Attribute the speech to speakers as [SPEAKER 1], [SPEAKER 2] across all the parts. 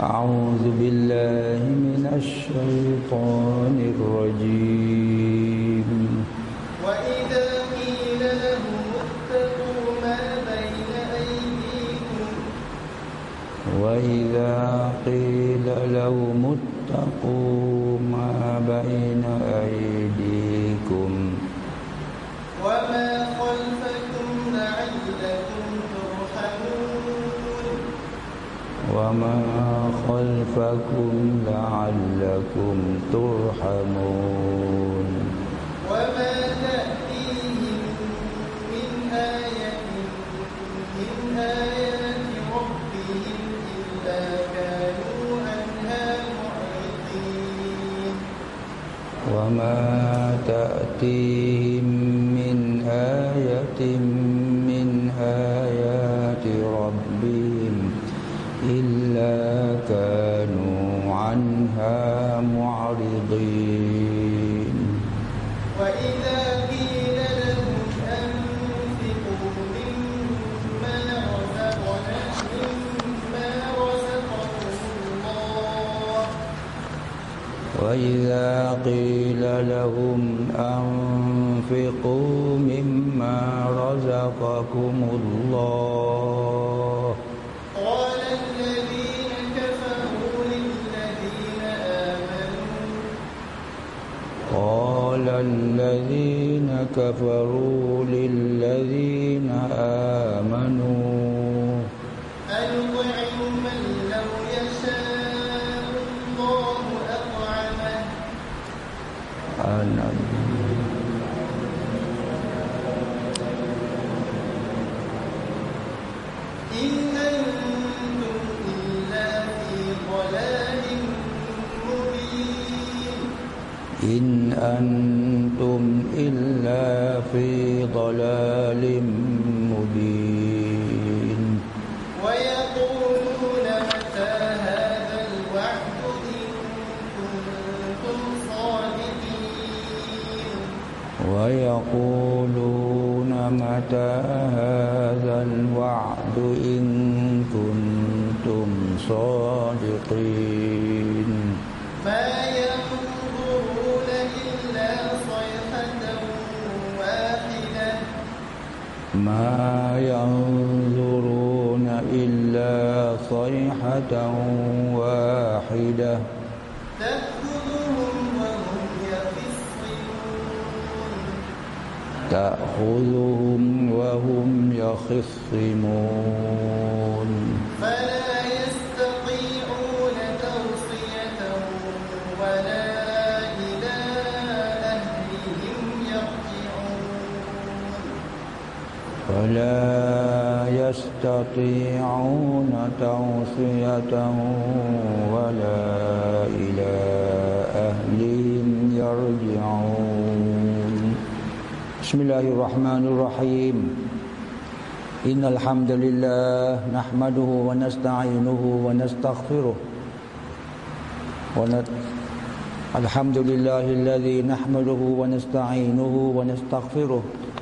[SPEAKER 1] أعوذ بالله من الشيطان الرجيم.
[SPEAKER 2] وإذا قيل لهم اتقوا ما بين أيديكم.
[SPEAKER 1] وإذا قيل لهم اتقوا ما بين أيديكم.
[SPEAKER 2] وما خلفكم لعلكم ترحمون.
[SPEAKER 1] وما خلفكم لعلكم ترحمون.
[SPEAKER 2] وما تأتيهم من آية من آيات ربهم إلا كانوا عنها معرضين.
[SPEAKER 1] وما تأتيهم من آية من
[SPEAKER 2] وإذا قيل لهم أنفقوا مما رزقكم الله. قال الذين كفروا للذين آمنوا.
[SPEAKER 1] قال الذين كفروا للذين آمنوا
[SPEAKER 2] أنطعم من لو يشاء الله أطعمه
[SPEAKER 1] أنا
[SPEAKER 2] إن أنتم إلا في ضلال مبين ويقولون متى هذا الوعد إن كنتم صادقين
[SPEAKER 1] ويقولون متى هذا الوعد إن كنتم صادقين.
[SPEAKER 2] ما ينظرون إلا صيحة واحدة.
[SPEAKER 1] ما ينظرون إلا صيحة واحدة.
[SPEAKER 2] تأخذهم وهم يخصمون. فلا يستطيعون توصية ولا إلى أهلهم يرجعون.
[SPEAKER 1] بسم الله الرحمن الرحيم. إن الحمد لله نحمده ونستعينه ونستغفره. ونت... الحمد لله الذي نحمده ونستعينه ونستغفره.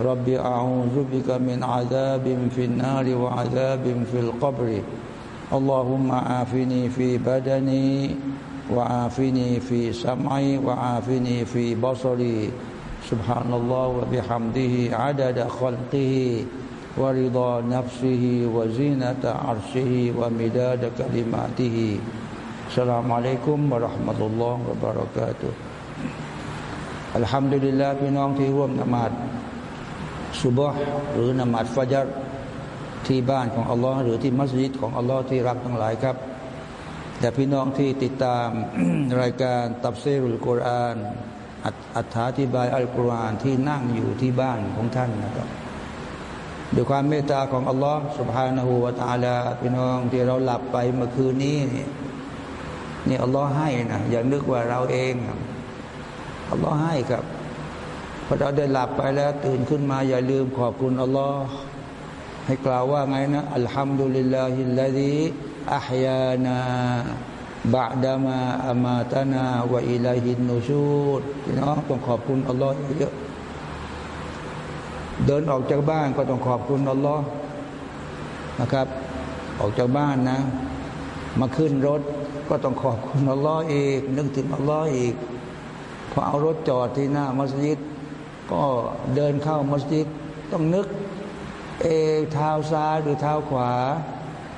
[SPEAKER 1] رب أعوذ بك من عذاب في النار وعذاب في القبر اللهم عافني في بدني وعافني في سمعي وعافني في بصري سبحان الله وبحمده عدد خلقه ورضا نفسه وزينة عرشه ومداد كلماته السلام عليكم ورحمة الله وبركاته อัลฮัมดุลิลลาห์พี่น้องที่ร่วมนมาด ซุบฮ์หรือนามัดฟัจร์ที่บ้านของอัลลอฮ์หรือที่มัสยิดของอัลลอฮ์ที่รักทั้งหลายครับ แต่พี่น้องที่ติดตามรายการตับเซรุลกุรอานอัธาธิบายอัลกุรอานที่นั่งอยู่ที่บ้านของท่านนะครับด้วยความเมตตาของอัลลอฮ์สุบฮานาหูวาตาลาพี่น้องที่เราหลับไปเมื่อคืนนี้นี่อัลลอฮ์ให้นะอย่านึกว่าเราเองอัลลอฮ์ให้ครับ พอเราได้หลับไปแล้วตื่นขึ้นมาอย่าลืมขอบคุณอัลลอฮ์ให้กล่าวว่าไงนะอัลฮัมดุลิลลาฮิลลาฮิอัฮยานาบะดามาอามาตานาวะอิลัยฮินนูชูดพี่น้องต้องขอบคุณอัลลอฮ์เยอะเดินออกจากบ้านก็ต้องขอบคุณอัลลอฮ์นะครับ ออกจากบ้านนะ มาขึ้นรถก็ต้องขอบคุณอัลลอฮ์อีกนึกถึงอัลลอฮ์อีกพอเอารถจอดที่หน้ามัสยิด ก็เดินเข้ามัสยิดต้องนึก เอเท้าซ้ายหรือเท้าขวา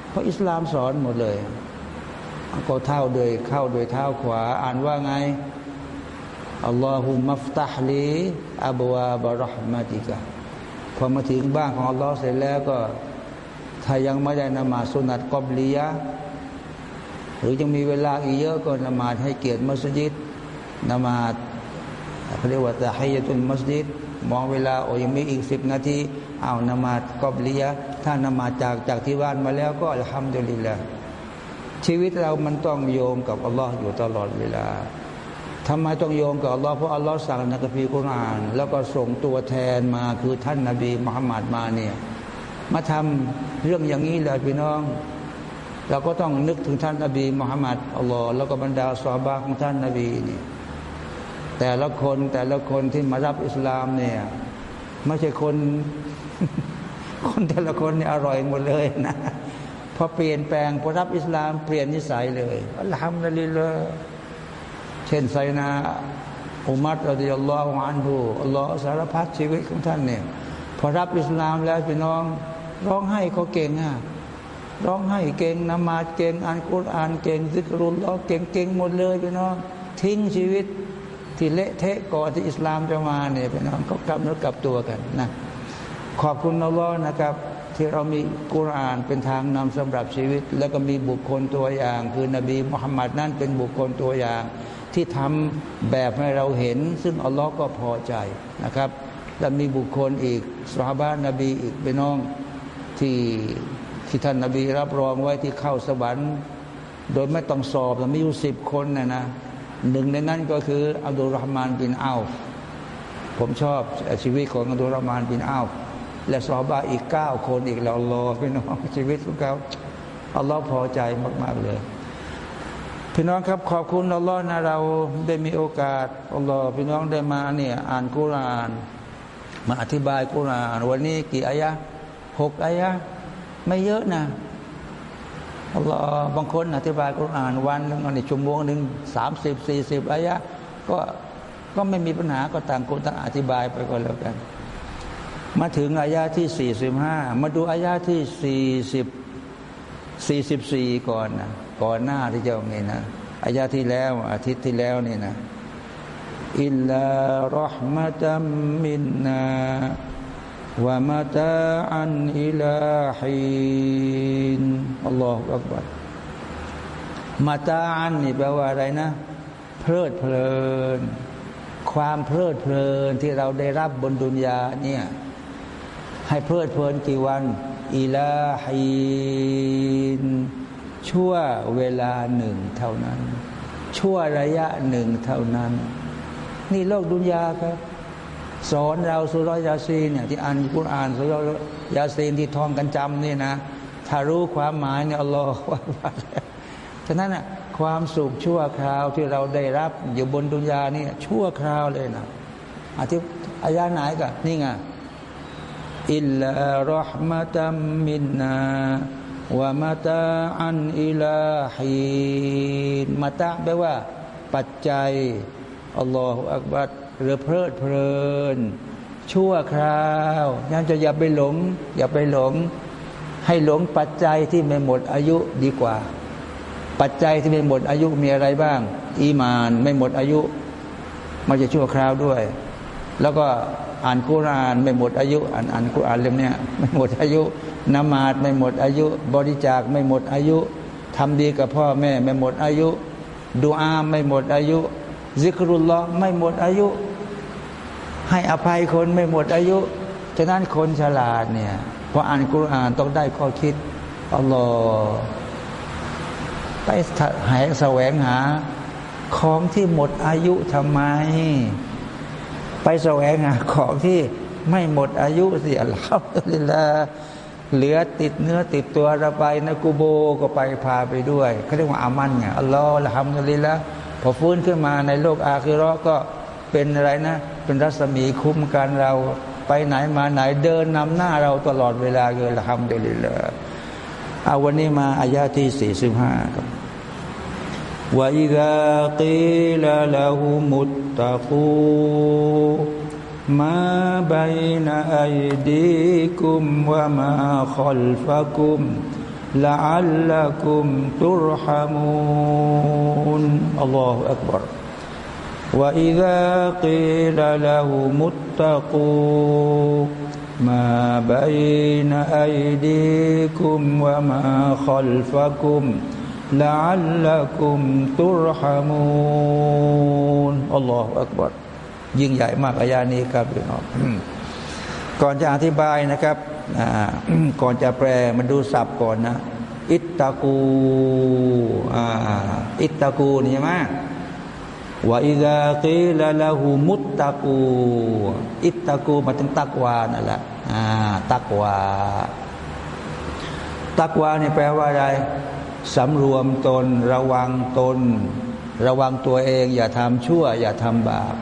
[SPEAKER 1] เพราะอิสลามสอนหมดเลย ก็เท้าโดยเข้าโดยเท้าขวา อ่านว่าไงอัลลอฮุมัฟตัฮลีอับวาบารห์มาติกะพอมาถึงบ้านของอัลลอฮ์เสร็จแล้วก็ถ้ายังไม่ได้นมาสุนัตกอบลียะหรือยังมีเวลาอีกเยอะก็นมาให้เกียรติมัสยิดนมา เขาเรียกว่าตะฮียตุลมัสยิดมองเวลาโอ้ยังมีอีกสิบนาทีเอานมาดกอบลียะถ้านมาจากจากที่บ้านมาแล้วก็อัลฮัมดุลิลละชีวิตเรามันต้องโยงกับอัลลอฮ์อยู่ตลอดเวลาทำไมต้องโยงกับอัลลอฮ์เพราะอัลลอฮ์สั่งนกัมภีกุรอาน แล้วก็ส่งตัวแทนมาคือท่านนาบีมุฮัมมัดมาเนี่ยมาทำเรื่องอย่างนี้เลยพี่น้อง เราก็ต้องนึกถึงท่านนาบีมุฮัมมัดอัลลอฮ์แล้วก็บรรดาสวาบาของท่านนาบีนี่ แต่ละคนแต่ละคนที่มารับอิสลามเนี่ยไม่ใช่คน คนแต่ละคนเนี่ยอร่อยหมดเลยนะพอเปลี่ยนแปลงพอรับอิสลามเปลี่ยนนิสัยเลยอัลฮัมดุลิลละเช่นไซนาอุมัดอัลลอฮฺอันฮูอัลลอฮฺสารพัดชีวิตของท่านเนี่ยพอรับอิสลามแล้วพี่น้อง ร้องไห้เขาเก่งอะร้องไห้เก่งนมาดเก่งอ่านกุรอานเก่งซิกรุลลอเก่งเก่งหมดเลยพี่น้องทิ้งชีวิต ที่เละเทะก่อนที่อิสลามจะมาเนี่ยพี่น้องก็กลับนื้อกลับตัวกันนะขอบคุณอัลลอฮ์นะครับ ที่เรามีกุรานเป็นทางนำสำหรับชีวิต แล้วก็มีบุคคลตัวอย่าง คือนบีมุฮัมมัดนั่นเป็นบุคคลตัวอย่าง ที่ทำแบบให้เราเห็น ซึ่งอัลลอฮ์ก็พอใจนะครับ และมีบุคคลอีกสาบานนบีอีกเป็นน้องที่ที่ท่านนบีรับรองไว้ที่เข้าสวรรค์ โดยไม่ต้องสอบแต่มีอยู่สิบคนนะนะ หนึ่งในนั้นก็คืออับดุลรหมานบินอัลผมชอบชีวิตของอับดุลรหมานบินอัลและซอบาอีกเก้าคนอีกเรารอพี่น้องชีวิตของเขาอัลลอฮ์พอใจมาก ๆ เลยพี่น้องครับขอบคุณอัลลอฮ์นะเราได้มีโอกาสอัลลอฮ์พี่น้องได้มาเนี่ยอ่านกุราน มาอธิบายกุราน วันนี้กี่อายะหกอายะไม่เยอะนะ อัลลอฮ์บางคนอธิบายกุรอานวันหนึ่งในชั่วโมงหนึ่งสามสิบสี่สิบอายะก็ก็ไม่มีปัญหาก็ต่างคนต่างอธิบายไปก็แล้วกัน มาถึงอายะที่สี่สิบห้ามาดูอายะที่สี่สิบสี่สิบสี่ก่อนนะก่อนหน้าที่จะมีนะอายะที่แล้วอาทิตย์ที่แล้วนี่นะอิลลารหมะตัมมินนา วะมาตาอันอิลาฮินอัลลอฮฺอักบัรมาตาอันนี่แปลว่าอะไรนะ เพลิดเพลิน ความเพลิดเพลินที่เราได้รับบนดุนยาเนี่ยให้เพลิดเพลินกี่วันอิลาฮินชั่วเวลาหนึ่งเท่านั้น ชั่วระยะหนึ่งเท่านั้น นี่โลกดุนยาครับ สอนเราสุรยาซีเนี่ยที่อ่านกุรอานสุรยาซีนที่ท่องกันจำนี่นะถ้ารู้ความหมายเนี่ยอัลลอฮฺว่าฉะนั้นอะความสุขชั่วคราวที่เราได้รับอยู่บนดุนยานี่ชั่วคราวเลยนะอาทิอายาไหนกันนี่ไงอิลลารหมะตัมมินนาวะมะตาอันอิลาฮีนมะตาแปลว่า ปัจจัยอัลลอฮฺอักบัร หรือเพลิดเพลิน ชั่วคราวยังจะอย่าไปหลง อย่าไปหลง ให้หลงปัจจัยที่ไม่หมดอายุดีกว่า ปัจจัยที่ไม่หมดอายุมีอะไรบ้าง อีมานไม่หมดอายุมันจะชั่วคราวด้วย แล้วก็อ่านคุรานไม่หมดอายุ อ่านอ่านคุรานเล่มนี้ไม่หมดอายุนมาดไม่หมดอายุ บริจาคไม่หมดอายุทำดีกับพ่อแม่ไม่หมดอายุดูอาไม่หมดอายุ ซิกรุลลอไม่หมดอายุ ให้อภัยคนไม่หมดอายุ ฉะนั้นคนฉลาดเนี่ยพออ่านกุรอานต้องได้ข้อคิดอัลลอฮ์ไปหายแสวงหา ของที่หมดอายุทำไม ไปแสวงหาของที่ไม่หมดอายุเสิอัลลอฮฺละเหลือติดเนื้อติดตัวเราไปนะกูโบก็ไปพาไปด้วยเขาเรียกว่าอามันไงอัลลอฮฺละฮัมดุลิละพอฟื้นขึ้นมาในโลกอาคิรอก็เป็นอะไรนะ เป็นรัศมีคุ้มกันเราไปไหนมาไหนเดินนำหน้าเราตลอดเวลาเลยละคำเดลิละเอาวันนี้มาอายาที่สี่สิบห้าครับว่าอิดะตีลาลาหูมุตตะคูมาบายนาอัดีกุมว่ามาขลฟะกุมละอัลละกุมตุรฮามุนอัลลอฮฺอักบาร์ وإذا قيل لهم اتقوا ما بين أيديكم وما خلفكم لعلكم ترحمون الله أكبر ยิ่งใหญ่มากอายานี้ครับพี่น้องก่อนจะอธิบายนะครับก่อนจะแปลมันดูศัพท์ก่อนนะ อิตตะกูอิตตะกูนี่ใช่ไหม ว่าอิดากีละละหูมุตตะกู อิตตะกูมาถึงตักวานั่นแหละตักวา ตักวาเนี่ยแปลว่าอะไรสำรวมตน ระวังตน ระวังตัวเอง อย่าทำชั่ว อย่าทำบาป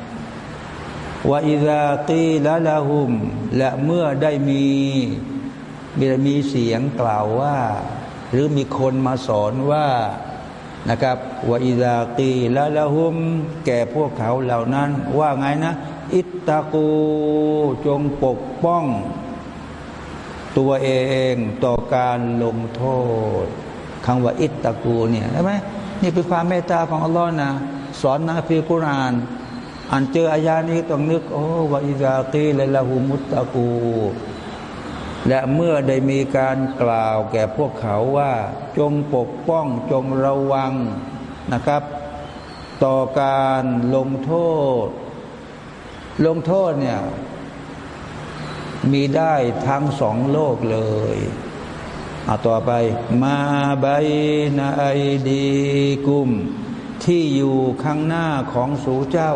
[SPEAKER 1] ว่าอิราตีละละหุม และเมื่อได้มีมีมีเสียงกล่าวว่า หรือมีคนมาสอนว่า นะครับว่าอิราตีละละหุม แก่พวกเขาเหล่านั้น ว่าไงนะ อิตตะกูจงปกป้อง ตัวเองต่อการลงโทษคำว่าอิตตะกูเนี่ยใช่ไหมนี่เป็นความเมตตาของอัลลอฮ์นะ สอนนะฟิกุรานอ่านเจออายานี้ต้องนึก โอ้วาอิซาตีละละหูมุตตะกู และเมื่อได้มีการกล่าวแก่พวกเขาว่าจงปกป้องจงระวังนะครับ ต่อการลงโทษ ลงโทษเนี่ยมีได้ทั้งสองโลกเลยเอาต่อไป มาใบนาไอดีกุม ที่อยู่ข้างหน้าของสูเจ้า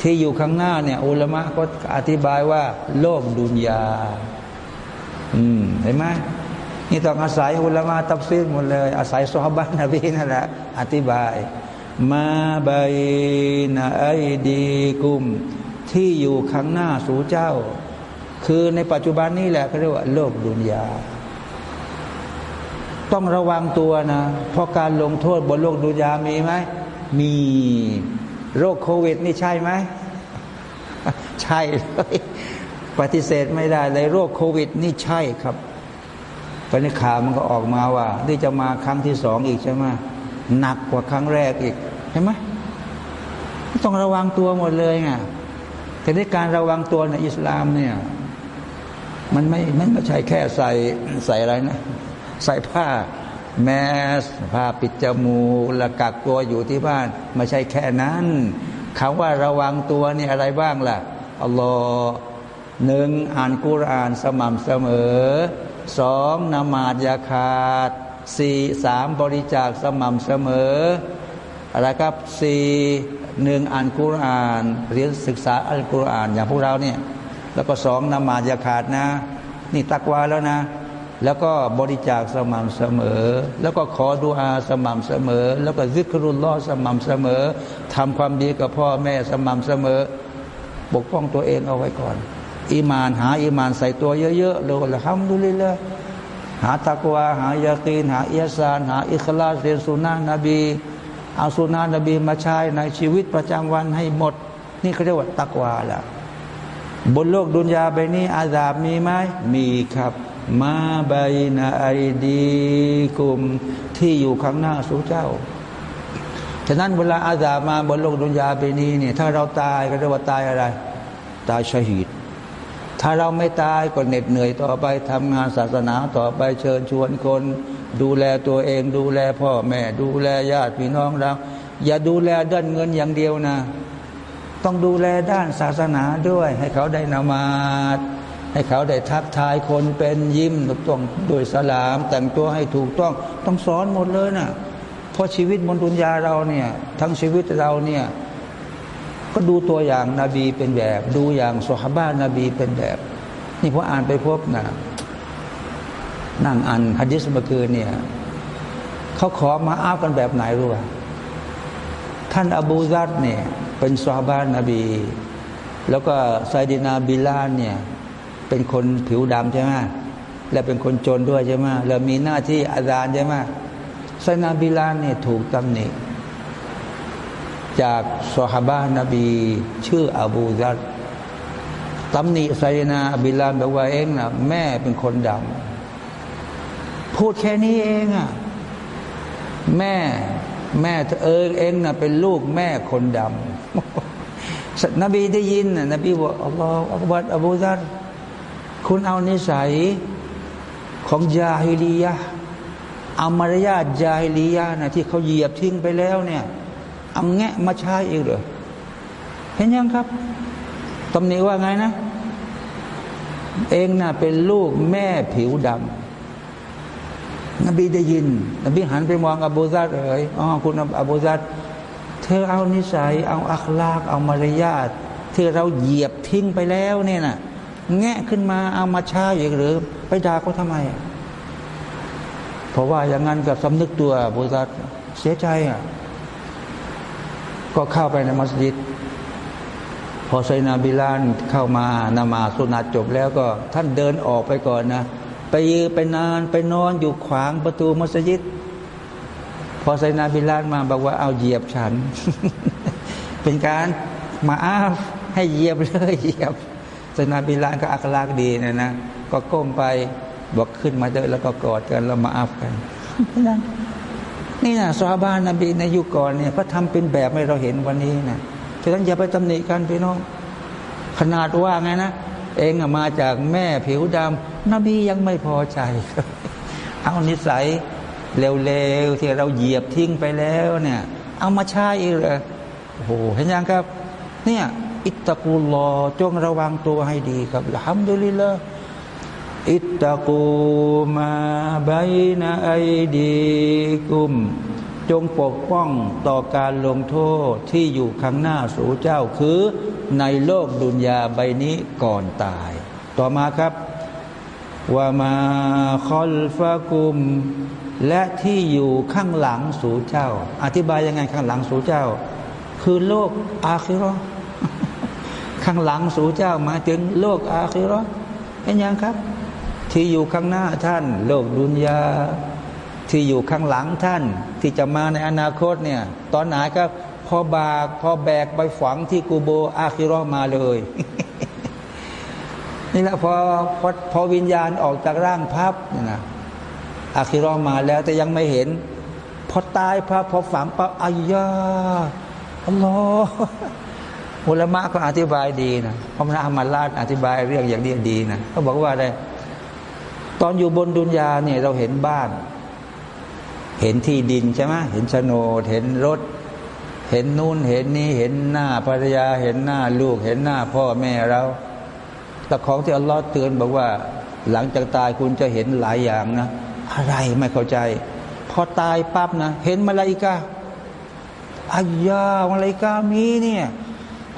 [SPEAKER 1] ที่อยู่ข้างหน้าเนี่ยอุลมะก็อธิบายว่า โลกดุนยา อืมเห็นไหมนี่ต้องอาศัยอุลมะตับซีดหมดเลย อาศัยซอบ้านนบีนั่นแหละอธิบาย มาใบนาไอดีกุม ที่อยู่ข้างหน้าสู่เจ้า คือในปัจจุบันนี้แหละเขาเรียกว่าโลกดุนยา ต้องระวังตัวนะ เพราะการลงโทษบนโลกดุนยามีไหม มีโรคโควิดนี่ใช่ไหม ใช่เลย ปฏิเสธไม่ได้เลยโรคโควิด นี่ใช่ครับตอนนี้ข่าวมันก็ออกมาว่าที่จะมาครั้งที่สองอีกใช่ไหมหนักกว่าครั้งแรกอีกใช่ไหมต้องระวังตัวหมดเลยไงแต่ในการระวังตัวในอิสลามเนี่ย มันไม่มันไม่ใช่แค่ใส่ใส่อะไรนะ ใส่ผ้าแมสผ้าปิดจมูกละกักตัวอยู่ที่บ้านไม่ใช่แค่นั้นคำว่าระวังตัวนี่อะไรบ้างล่ะอัลลอฮ์ หนึ่งอ่านกุรานสม่ำเสมอสองนมาดยาขาดสี่สามบริจาคสม่ำเสมออะไรครับสี่หนึ่งอ่านกุรานเรียนศึกษาอัลกุรอานอย่างพวกเราเนี่ยแล้วก็สองนมาดยาขาดนะ นี่ตักวาแล้วนะ แล้วก็บริจาคสม่ำเสมอ แล้วก็ขอดุอาสม่ำเสมอ แล้วก็ซิกรุลลอสม่ำเสมอทำความดีกับพ่อแม่สม่ำเสมอ ปกป้องตัวเองเอาไว้ก่อน อีมานหาอีมานใส่ตัวเยอะๆเลยละทำดูเลยละหาตักวาหายาตีนหาเอียซาน หาอิคลาเรียนสุนานะนบีเอาสุนานะนบีมาใช้ในชีวิตประจำวันให้หมด นี่เขาเรียกว่าตักวาละบนโลกดุนยาใบนี้ อาซาบมีไหมมีครับ มาใบนาไอดีกลุ่มที่อยู่ข้างหน้าสู่เจ้าฉะนั้นเวลาอาซามาบนโลกดุนยาไปนี้เนี่ยถ้าเราตายก็เรียกว่าตายอะไร ตายชหีด ถ้าเราไม่ตายก็เหน็ดเหนื่อยต่อไปทำงานศาสนาต่อไปเชิญชวนคน ดูแลตัวเอง ดูแลพ่อแม่ ดูแลญาติพี่น้องเรา อย่าดูแลด้านเงินอย่างเดียวนะ ต้องดูแลด้านศาสนาด้วย ให้เขาได้นามาดให้เขาได้ทักทายคนเป็นยิ้มต้องโดยสลาม แต่งตัวให้ถูกต้อง ต้องสอนหมดเลยนะ่ะเพราะชีวิตบนดุนยาเราเนี่ย ทั้งชีวิตเราเนี่ย ก็ดูตัวอย่างนาบีเป็นแบบ ดูอย่างสุฮาบานาบีเป็นแบบ นี่พออ่านไปพบนะนั่งอ่านฮะดิษเมื่อคืนเนี่ยเขาขอมาอ้าวกันแบบไหนรู้ป่ะท่านอบูซัดเนี่ยเป็นสุฮาบานาบี แล้วก็ไซดินาบิลานเนี่ยเป็นคนผิวดำใช่ไหมและเป็นคนจนด้วยใช่ไหมแล้วมีหน้าที่อาจารย์ใช่ไหมไซนาบิลานเนี่ยถูกตำหนิ จากสฮาบานบี ชื่ออบูซัดตำหนิไซนาบิลานบอกว่าเองนะแม่เป็นคนดำพูดแค่นี้เองอะ่ะแม่แม่เออเองนะเป็นลูกแม่คนดำนบีได้ยินนะนบีบอกอัลลอฮฺอักบัดอบูซัดคุณเอานิสัยของยาฮิลียะเอามารยาทยาฮิลียะนะที่เขาเหยียบทิ้งไปแล้วเนี่ย เอาแงะมาใช้อีกเหรอเห็นยังครับตำหนิว่าไงนะ เองน่ะเป็นลูกแม่ผิวดำนบีได้ยิน นบีหันไปมองอบูซัดเอ๋ยอ๋อคุณอบูซัดเธอเอานิสัย เอาอัคลาก เอามารยาทที่เราเหยียบทิ้งไปแล้วเนี่ยน่ะแงะขึ้นมาเอามาช้าอย่างหรือ ไปด่าเขาทำไม เพราะว่าอย่างนั้นกับสำนึกตัวบุษัดเสียใจอะ ก็เข้าไปในมัสยิด พอไซนาบิลานเข้ามานามาสุนัตจบแล้วก็ท่านเดินออกไปก่อนนะ ไปยืนไปนานไปนอนอยู่ขวางประตูมัสยิด พอไซนาบิลานมาบอกว่าเอาเหยียบฉัน เป็นการมาอ้าให้เหยียบเลยเหยียบสนาบิลานก็อักลากดีนะนะก็ก้มไปบอกขึ้นมาเดินแล้วก็กอดกันแล้วมาอัฟกันนี่น นี่นะซาบานนบีในยุคก่อนเนี่ยก็ทำเป็นแบบให้เราเห็นวันนี้นะฉะนั้นอย่าไปตำหนิกันพี่น้อง ขนาดว่าไงนะเองมาจากแม่ผิวดำนบียังไม่พอใจ เอานิสัยเร็วๆที่เราเหยียบทิ้งไปแล้วเนี่ย เอามาใช้อีกเลยโอ้โหเห็นยังครับ เนี่ย อิตตะกูลอจงระวังตัวให้ดีครับฮัมดุลิลละ อิตตะกูมาบายนาไอดีกุม จงปกป้องต่อการลงโทษที่อยู่ข้างหน้าสู่เจ้าคือในโลกดุนยาใบนี้ก่อนตาย ต่อมาครับว่ามาคอลฟากุม และที่อยู่ข้างหลังสู่เจ้า อธิบายยังไงข้างหลังสู่เจ้า คือโลกอาคิรอข้างหลังสู่เจ้ามาถึงโลกอาคิรอเป็นยังครับ ที่อยู่ข้างหน้าท่าน โลกดุนยา ที่อยู่ข้างหลังท่าน ที่จะมาในอนาคตเนี่ย ตอนไหนก็พอบากพอแบกไปฝังที่กูโบอาคิรอมาเลย นี่แหละพอพอพอวิญญาณออกจากร่างพับนี่นะอาคิรอมาแล้วแต่ยังไม่เห็น พอตายพระพอฝังปั๊บอายาอัลลอฮ์อุลมะก็อธิบายดีนะพระมนาอามาลาดอธิบายเรื่องอย่างนี้ดีนะเขาบอกว่าอะไร ตอนอยู่บนดุนยาเนี่ยเราเห็นบ้าน เห็นที่ดินใช่ไหมเห็นโฉนดเห็นรถ เห็นนู่นเห็นนี่เห็นหน้าภรรยา เห็นหน้าลูก เห็นหน้าพ่อแม่เราแต่ของที่อัลลอฮ์เตือนบอกว่า หลังจากตายคุณจะเห็นหลายอย่างนะ อะไรไม่เข้าใจ พอตายปั๊บนะ เห็นมาลายกาอายามาลายกามีเนี่ย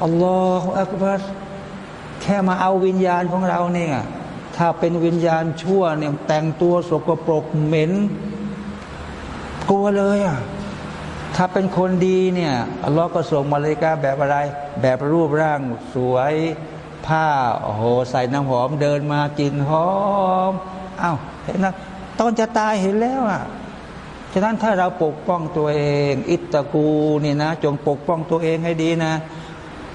[SPEAKER 1] อัลลอฮฺอักบัรแค่มาเอาวิญญาณของเราเนี่ย ถ้าเป็นวิญญาณชั่วเนี่ยแต่งตัวสกปรกเหม็น กลัวเลยอะถ้าเป็นคนดีเนี่ยอัลลอฮ์ก็ส่งมาเลกาแบบอะไร แบบรูปร่างสวยผ้าโอ้โหใส่น้ำหอมเดินมากินหอมอา้าวเห็นนะตอนจะตายเห็นแล้วอะฉะนั้นถ้าเราปกป้องตัวเอง อิตตะกูนี่นะ จงปกป้องตัวเองให้ดีนะ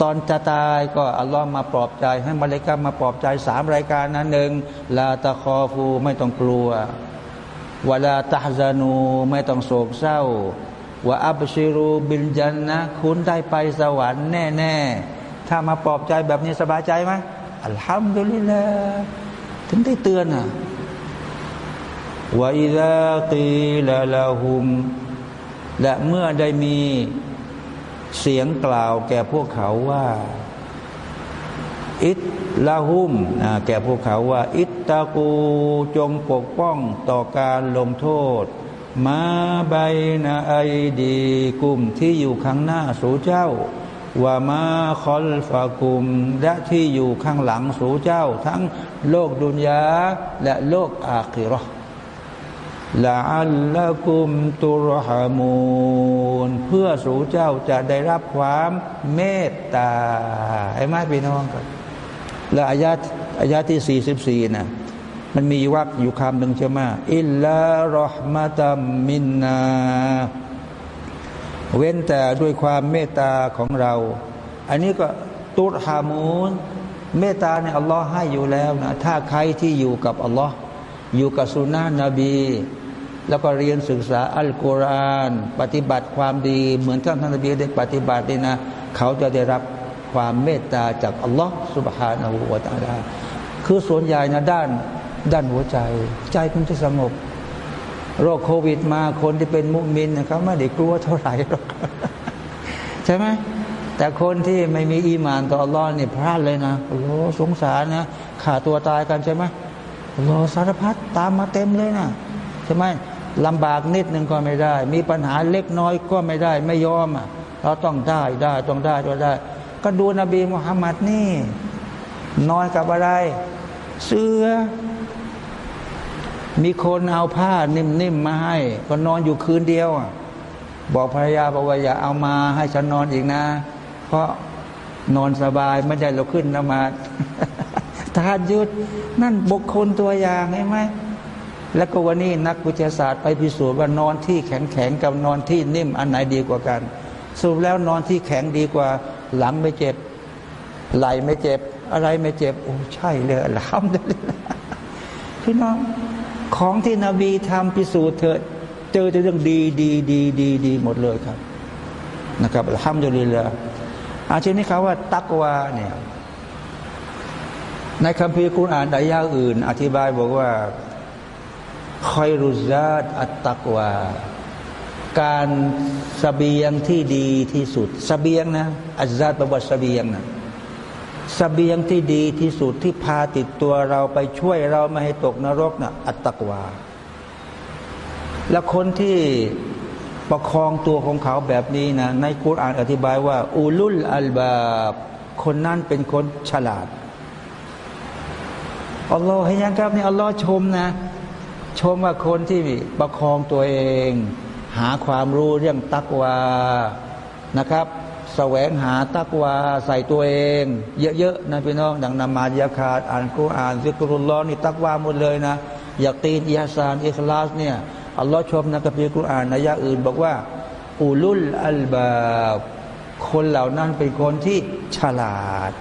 [SPEAKER 1] ตอนจะตายก็อัลลอฮ์มาปลอบใจ ให้มาเลกามาปลอบใจสามรายการนั้นหนึ่งลาตะคอฟูไม่ต้องกลัวเวลาตาฮานูไม่ต้องโศกเศร้าว่าอับชิรูบินจันนะคุณได้ไปสวรรค์แน่ๆ ถ้ามาปลอบใจแบบนี้สบายใจไหมอัลฮัมดุลิลละถึงได้เตือนอะว่าอิลากีลาลาหุม และเมื่อได้มี เสียงกล่าวแก่พวกเขาว่า อิตลาหุมแก่พวกเขาว่า อิตตากูจงปกป้องต่อการลงโทษ มาใบนาไอดีกลุ่มที่อยู่ข้างหน้าสู่เจ้าว่ามาคอลฟากุมและที่อยู่ข้างหลังสู่เจ้า ทั้งโลกดุนยาและโลกอาคิรอ ละอัลละกุมตุรหามูนเพื่อสู่เจ้าจะได้รับความเมตตาไอ้มาพี่น้องกันและอายาอายาที่สี่สิบสี่นะมันมีวักอยู่คำหนึ่งใช่ไหมอิลลารหมะตัมมินนา เว้นแต่ด้วยความเมตตาของเรา อันนี้ก็ตุรหามูนเมตตาเนี่ยอัลลอฮ์ให้อยู่แล้วนะถ้าใครที่อยู่กับอัลลอฮ์อยู่กับสุนนะนบี แล้วก็เรียนศึกษาอัลกุรอาน ปฏิบัติความดี เหมือนท่านท่านนบีได้ปฏิบัตินี่นะเขาจะได้รับความเมตตาจากอัลลอฮ์สุบฮานาหูวาตาลาคือส่วนใหญ่นะด้านด้านหัวใจ ใจมันจะสงบ โรคโควิดมาคนที่เป็นมุมินนะครับไม่ได้กลัวเท่าไหร่หรอกใช่ไหมแต่คนที่ไม่มีอีมานต่ออัลลอฮ์นี่พลาดเลยนะโอ้โหสงสารนะขาตัวตายกันใช่ไหมอัลลอสารพัดตามมาเต็มเลยนะใช่ไหม ลำบากนิดนึงก็ไม่ได้ มีปัญหาเล็กน้อยก็ไม่ได้ ไม่ยอมอะเราต้องได้ได้ต้องได้ต้องได้ ก็ดูนบีมุฮัมมัดนี่ นอยกับอะไร เสื้อ มีคนเอาผ้านิ่มๆมาให้ ก็นอนอยู่คืนเดียวบอกภรรยาบอกว่าอย่าเอามาให้ฉันนอนอีกนะ เพราะนอนสบายไม่ได้เราขึ้นนมาทานยุดนั่นบุคคลตัวอย่างใช่ไหม แล้วก็วันนี้นักวิทยาศาสตร์ไปพิสูจน์ว่านอนที่แข็งแข็งกับนอนที่นิ่มอันไหนดีกว่ากันสรุปแล้วนอนที่แข็งดีกว่า หลังไม่เจ็บ ไหลไม่เจ็บ อะไรไม่เจ็บโอ้ใช่เลยล้ำเลยพี่น้องของที่นบีทำพิสูจน์เถอะเจอแต่เรื่องดีดีดีดีดีหมดเลยครับ นะครับห้ามจุลิละอาชีพนี้เขาว่า ตักวาเนี่ยในคัมภีร์กุรอานใดยาอื่น อธิบายบอกว่า คอยรุซาดอัตตักวา การสเบียงที่ดีที่สุดสเบียงนะอัจซาดประวัติสเบียงนะสเบียงที่ดีที่สุดที่พาติดตัวเราไปช่วยเราไม่ให้ตกนรกนะอัตตักวา และคนที่ประคองตัวของเขาแบบนี้นะในคุรานอธิบายว่า อูลุลอัลบาบคนนั้นเป็นคนฉลาดอัลลอฮ์ให้ยังครับนี่อัลลอฮ์ชมนะ ชมว่าคนที่ประคองตัวเอง หาความรู้เรื่องตักวานะครับสแสวงหาตักวาใส่ตัวเอง เยอะๆนะพี่น้องดังนามาดยาคาดอ่านกุรอานซิกรุลลอนี่ตักวาหมดเลยนะอยากตีนอิฮซานอิคลาสเนี่ยอัลลอฮ์ชมนะกับพีกุรอานในยะอื่น บอกว่าอูลุลอัลบาคนเหล่านั้นเป็นคนที่ฉลาด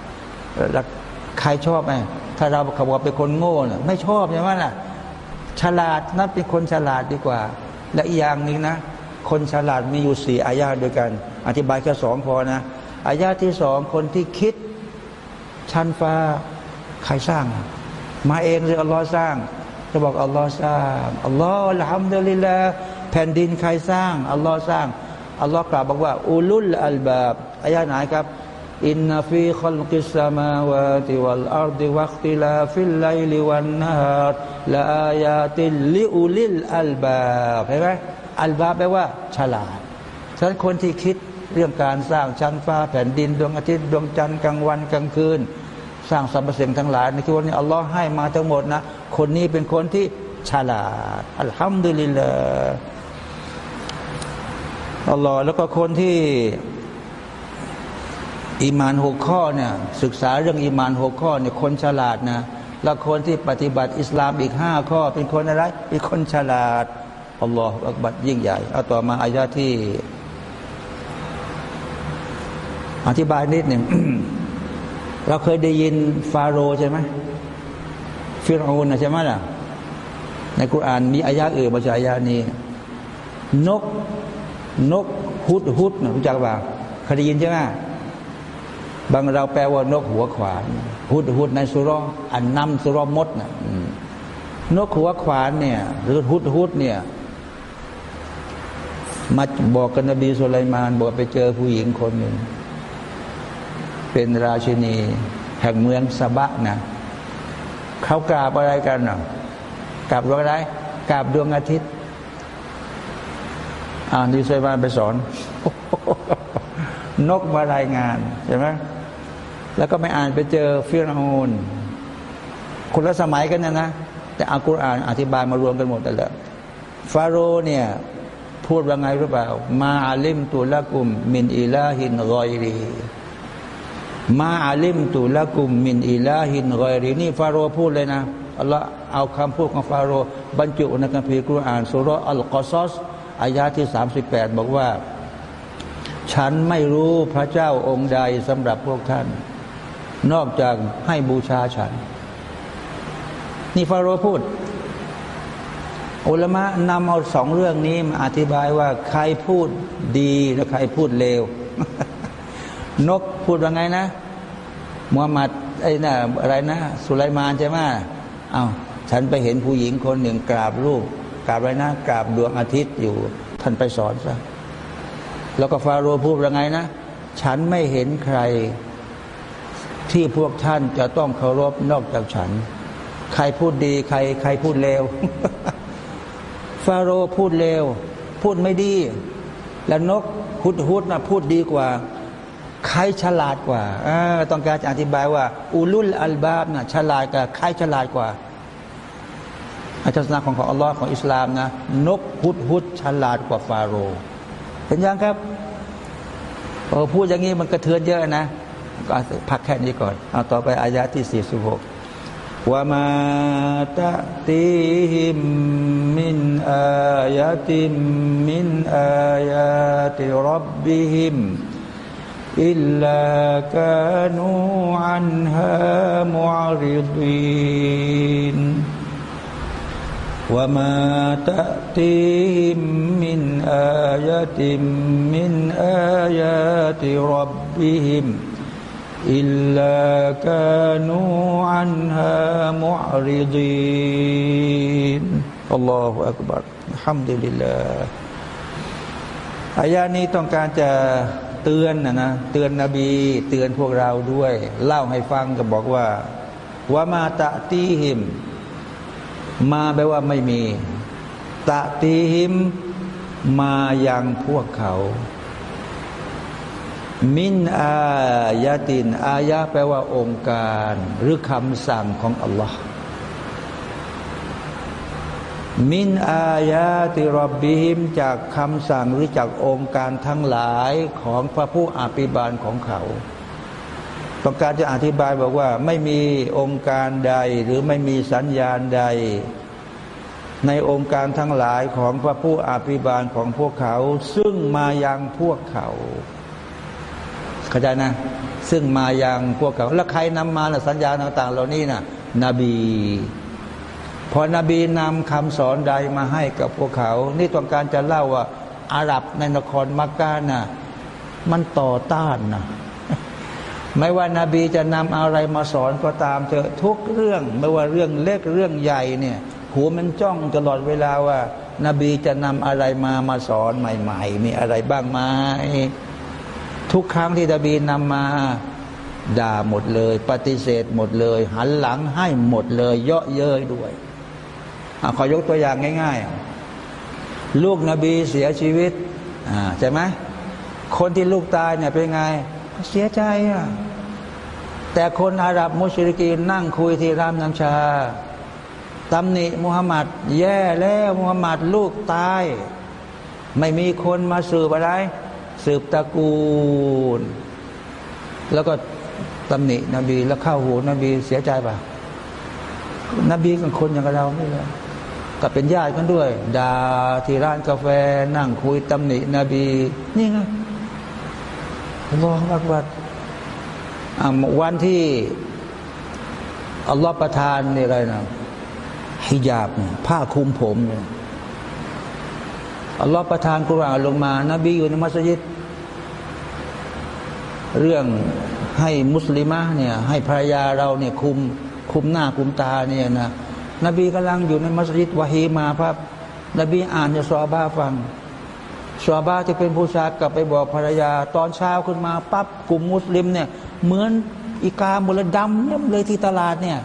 [SPEAKER 1] ใครชอบไหมถ้าเราขาบอกเป็นคนโง่น่ะไม่ชอบใช่ไหมล่ะ ฉลาดนับเป็นคนฉลาดดีกว่า และอีกอย่างหนึ่งนะ คนฉลาดมีอยู่สี่อายาด้วยกัน อธิบายแค่สองพอนะอายาที่สองคนที่คิด ชั้นฟ้าใครสร้าง มาเองหรืออัลลอฮ์สร้างจะบอกอัลลอฮ์สร้างอัลลอฮ์ละฮัมดุลิลละแผ่นดินใครสร้างอัลลอฮ์สร้างอัลลอฮ์กล่าวบอกว่าอูลุลอัลบาบอายาไหนครับ إن في خلق السماوات والأرض واختلاف الليل والنهار لآيات لأولي الألباب เห็นไหม ألباب แปลว่า ฉลาดฉะนั้นคนที่คิดเรื่องการสร้างชั้นฟ้าแผ่นดินดวงอาทิตย์ดวงจันทร์กลางวันกลางคืน สร้างสรรพสิ่งทั้งหลายในที่วันนี้อัลลอฮ์ให้มาทั้งหมดนะ คนนี้เป็นคนที่ฉลาดالحمد لله์อัลลอฮ์แล้วก็คนที่ อีมานหกข้อเนี่ยศึกษาเรื่องอีมานหกข้อเนี่ยคนฉลาดนะแล้วคนที่ปฏิบัติอิสลามอีกห้าข้อ เป็นคนอะไรเป็นคนฉลาดอัลลอฮฺอักบัดยิ่งใหญ่เอาต่อมาอายาที่ อธิบายนิดหนึ่งเราเคยได้ยินฟาโรใช่ไหมฟิรอูนใช่ไหมล่ะในกุรานมีอายาอื่นมาจากอายานี้ นก นกฮุดฮุดนะรู้จักป่าเคยได้ยินใช่ไหม บางเราแปลว่านกหัวขวานฮุดฮุดในสุรอันนำสุรมดนะนกหัวขวานเนี่ย หรือฮุดฮุดเนี่ย มาบอกกันนบีสุลัยมาน บอกไปเจอผู้หญิงคนหนึ่ง เป็นราชินี แห่งเมืองสบะนะเขากราบอะไรกันเนาะกราบดวงอะไรกราบดวงอาทิตย์อ่านดีสุลัยมานไปสอนนกมารายงานใช่ไหม แล้วก็ไม่อ่านไปเจอฟิรโอนคนละสมัยกันนะนะ แต่อัลกุรอานอธิบายมารวมกันหมดแต่ละฟาโรเนี่ยพูดว่าไงรู้เปล่า ما علمت لكم من إله غيري ما علمت لكم من إله غيري นี่ฟาโรพูดเลยนะอัลลอฮ์เอาคำพูดของฟาโรบรรจุในคัมภีร์กุรอานสุรอัลกอซอสอายาที่สามสิบแปดบอกว่า ฉันไม่รู้พระเจ้าองค์ใดสำหรับพวกท่าน นอกจากให้บูชาฉัน นี่ฟาโรพูดอุลมะนำเอาสองเรื่องนี้มาอธิบายว่าใครพูดดีและใครพูดเลว นกพูดว่าไงนะมูฮัมหมัดไอ้น่ะอะไรนะ สุไลมานใช่ไหมเอา้าฉันไปเห็นผู้หญิงคนหนึ่งกราบรูปกราบอะไรนะกราบดวงอาทิตย์อยู่ ท่านไปสอนซะแล้วก็ฟาโรห์พูดว่าไงนะ ฉันไม่เห็นใคร ที่พวกท่านจะต้องเคารพนอกจากฉัน ใครพูดดี ใคร ใครพูดเลวฟาโรห์พูดเลวพูดไม่ดี แล้วนกฮุดฮุดนะพูดดีกว่า ใครฉลาดกว่าต้องการจะอธิบายว่า อูลุลอัลบาบนะฉลาดกว่าใครฉลาดกว่าอาจารย์ของของอัลลอฮ์ของอิสลามนะนกฮุดฮุดฉลาดกว่าฟาโรห์เห็นยังครับพอพูดอย่างนี้มันกระเทือนเยอะนะ ก็พักแค่นี้ก่อน เอาต่อไปอายะที่ 46ว่ามาตติหิมมินอายะติมินอายะติรับบิหิมอิลลากานูอันฮามูอาริดินว่ามาตะติมมินอายะติมมินอายะติรับบิหิม إلا كانوا عنها معرضين الله أكبر الحمد لله อายานี้ต้องการจะเตือนนะนะเตือนนบี เตือนพวกเราด้วย เล่าให้ฟังก็บอกว่าว่ามาตะตีหิมมาแปลว่าไม่มี ตะตีหิมมายังพวกเขา มินอายาติน อายะแปลว่าองค์การ หรือคำสั่งของอัลลอฮ์มินอายาติรบบิหิมจากคำสั่งหรือจากองค์การทั้งหลายของพระผู้อาภิบาลของเขา ต้องการจะอธิบายบอกว่า ไม่มีองค์การใดหรือไม่มีสัญญาณใด ในองค์การทั้งหลายของพระผู้อาภิบาลของพวกเขา ซึ่งมายังพวกเขา เข้าใจนะ ซึ่งมาอยังพวกเขาแล้วใครนำมาล่ะสัญญาต่าง ๆ เหล่านี้นะ่ะนบีพอนบีนำคำสอนใดมาให้กับพวกเขา นี่ต้องการจะเล่าว่าอาหรับในนครมักกะน่ะมันต่อต้านนะไม่ว่านาบีจะนำอะไรมาสอนก็ตามเถอะทุกเรื่องไม่ว่าเรื่องเล็กเรื่องใหญ่เนี่ยหัวมันจ้องตลอดเวลาว่านบีจะนำอะไรมามาสอนใหม่ ๆ มีอะไรบ้างไหม ทุกครั้งที่นบีนำมาด่าหมดเลย ปฏิเสธหมดเลย หันหลังให้หมดเลย เยาะเย้ยด้วยอขอยกตัวอย่างง่าย ๆ ลูกนบีเสียชีวิตใช่ไหมคนที่ลูกตายเนี่ยเป็นไงเสียใจอะแต่คนอาหรับมุชริกีนนั่งคุยที่รามน้ำชาตำหนิมุฮัมมัดแย่แล้วมุฮัมมัดลูกตาย ไม่มีคนมาสืบอะไร สืบตระกูล แล้วก็ตำหนินบี แล้วเข้าหูนบีเสียใจป่ะนบีกับคนอย่างเราไม่เลยก็เป็นญาติกันด้วยดาที่ร้านกาแฟนั่งคุยตำหนินบี นี่ไงอัลลอฮฺอักบัดวันที่อัลลอฮฺประทานนี่อะไรนะฮิญาบผ้าคลุมผมเนี่ยอัลลอฮ์ประทานกุรอานลงมา นบีอยู่ในมัสยิด เรื่องให้มุสลิมะเนี่ยให้ภรรยาเราเนี่ยคุมคุมหน้าคุมตาเนี่ยนะนบีกำลังอยู่ในมัสยิดวะฮีมาครับนบีอ่านจะซอบ้าฟังซอบ้าที่เป็นผู้ชายกลับไปบอกภรรยา ตอนเช้าขึ้นมาปั๊บกลุ่มมุสลิมเนี่ยเหมือนอีกาหมดเลยดำเนี่ยเลยที่ตลาดเนี่ย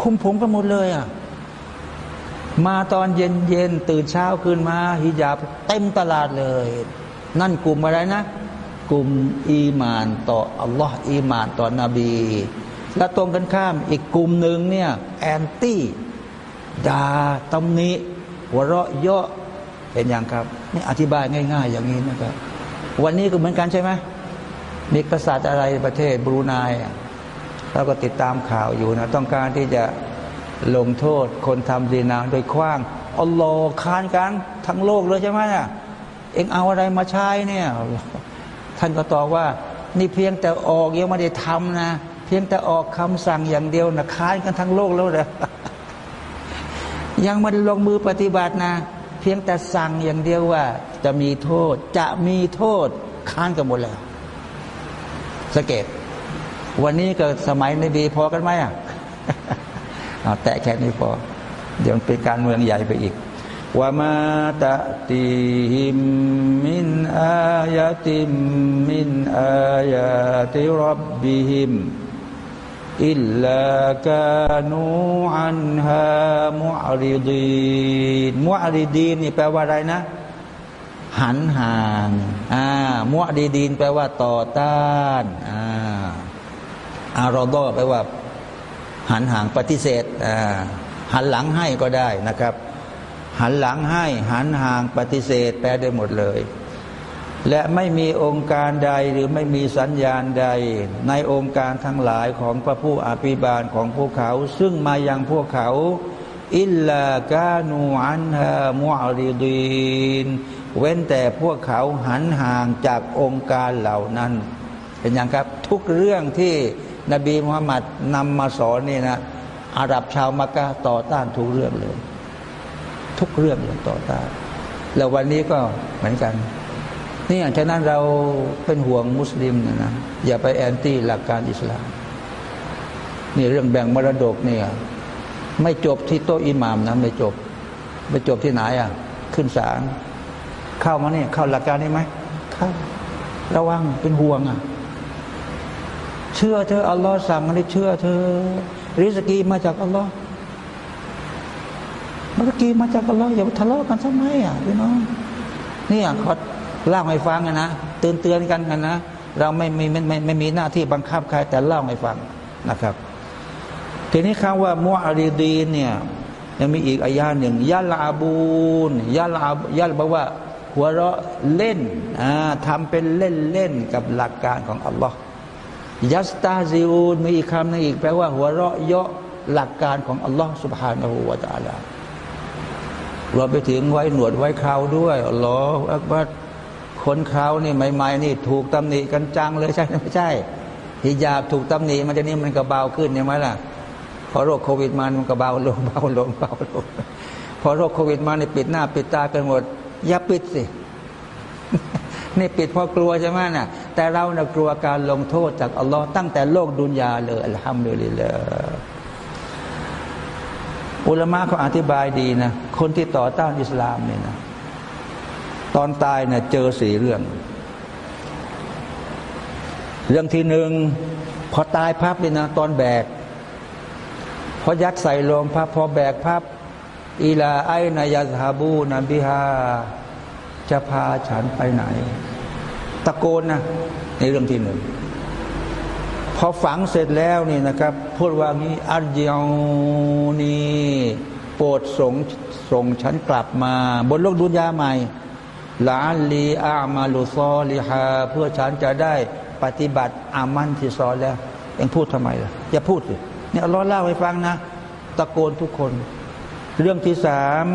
[SPEAKER 1] คุมผมกันหมดเลยอะมาตอนเย็นเย็นตื่นเช้าขึ้นมาฮิญาบเต็มตลาดเลย นั่นกลุ่มอะไรนะ กลุ่มอีมานต่ออัลลอฮ์อีมานต่อนบี และตรงกันข้ามอีกกลุ่มหนึ่งเนี่ยแอนตี้ดาตำหนิหัวเราะเยาะเป็นอย่างครับนี่อธิบายง่าย ๆ อย่างนี้นะครับ วันนี้ก็เหมือนกันใช่ไหมมีกษัตริย์อะไรประเทศบรูไนเราก็ติดตามข่าวอยู่นะ ต้องการที่จะลงโทษคนทำดีนาโดยคว้างอัลลอฮ์ค้านกันทั้งโลกเลยใช่ไหมเนี่ยเอ็งเอาอะไรมาใช้เนี่ย ท่านก็ตอบว่า นี่เพียงแต่ออกยังไม่ได้ทำนะ เพียงแต่ออกคำสั่งอย่างเดียวนะค้านกันทั้งโลกแล้วเลยยังไม่ได้ลงมือปฏิบัตินะ เพียงแต่สั่งอย่างเดียวว่า จะมีโทษ จะมีโทษค้านกันหมดแล้วสเกตวันนี้ก็สมัยในบีพอกันไหมอะเอาแตะแค่นี้พอ เดี๋ยวเป็นการเมืองใหญ่ไปอีก ว่ามาตะติหิมมินอายาติมมินอายาติรับบิหิมอิลลากานูอันฮามุอริดีนมุอริดีนนี่แปลว่าอะไรนะ หันห่างอ่ามุอริดีนแปลว่าต่อต้านอ่าอารอดอแปลว่า หันห่างปฏิเสธอ่าหันหลังให้ก็ได้นะครับ หันหลังให้หันห่างปฏิเสธแปลได้หมดเลย และไม่มีองค์การใดหรือไม่มีสัญญาณใด ในองค์การทั้งหลายของพระผู้อภิบาลของพวกเขา ซึ่งมายังพวกเขา อิลลากานูอันฮามุอริดีนเว้นแต่พวกเขาหันห่างจากองค์การเหล่านั้น เป็นอย่างครับทุกเรื่องที่นบีมุฮัมมัดนำมาสอนนี่นะอาหรับชาวมักกะต่อต้านทุกเรื่องเลย ทุกเรื่องต่อต้าแล้ววันนี้ก็เหมือนกันนี่ฉะนั้นเราเป็นห่วงมุสลิมนะนะอย่าไปแอนตี้หลักการอิสลามนี่เรื่องแบ่งมรดกเนี่ยไม่จบที่โต๊ะอิหมามนะไม่จบ ไม่จบที่ไหนอะ ขึ้นศาลเข้ามาเนี่ยเข้าหลักการนี้ไหมเข้าระวังเป็นห่วงอะ เชื่อเธออัลลอฮ์สั่งอันนี้เชื่อเธอริสกีมาจากอัลลอฮ์ มื่อกี้มาจากอัลลอฮ์อย่าทะเลาะกันทำไมอะพี่น้องนี่อะเขาเล่าให้ฟังนะเตือนเตือนกันกันนะเราไม่ไม่ไม่ไม่ไม่มีหน้าที่บังคับใครแต่เล่าให้ฟังนะครับ ทีนี้คำว่ามัวอารีดีเนี่ยยังมีอีกอายาหนึ่งยาลาบูนยาลายาลบอกว่า หัวเราะเล่นอ่าทำเป็นเล่นเล่นกับหลักการของอัลลอฮ์ยัสตาซิอูนมีอีกคำหนึ่งอีกแปลว่าหัวเราะเยาะหลักการของอัลลอฮ์สุบฮานาหูวาตาลา รวมไปถึงไว้หนวดไว้คราวด้วยอัลลออักบัดคนคราวนี่ใหม่ๆนี่ ถูกตำหนิกันจังเลยใช่ไม่ใช่ฮิญาบถูกตำหนิมันจะนี่มันก็เบาขึ้นใช่ไหมล่ะ พอโรคโควิดมามันก็เบาลงเบาลงเบาลงพอโรคโควิดมานี่ปิดหน้าปิดตากันหมด อย่าปิดสินี่ปิดเพราะกลัวใช่ไหมน่ะ แต่เราเนะ่ยกลัวการลงโทษจากอัลลอฮ์ตั้งแต่โลกดุนยาเลยอัลฮัมดุลิลละ อุลามะเขาอธิบายดีนะ คนที่ต่อต้านอิสลามเนี่ยนะ ตอนตายเนะ่ยเจอสี่เรื่อง เรื่องที่หนึ่งพอตายพับเลยนะ ตอนแบก พอยัดใส่ลงพับพอแบกพับอีลาไอนายาฮาบูนบิฮาจะพาฉันไปไหน ตะโกนนะ ในเรื่องที่หนึ่ง พอฝังเสร็จแล้วนี่นะครับ พูดว่างี้อัลเยนีโปรดส่งส่งฉันกลับมา บนโลกดุนยาใหม่ลาลีอามาลุซอลิฮาเพื่อฉันจะได้ปฏิบัติอามันที่ซอแล้วเองพูดทำไมล่ะอย่าพูดสิเนี่ยรอเล่าให้ฟังนะ ตะโกนทุกคน เรื่องที่สาม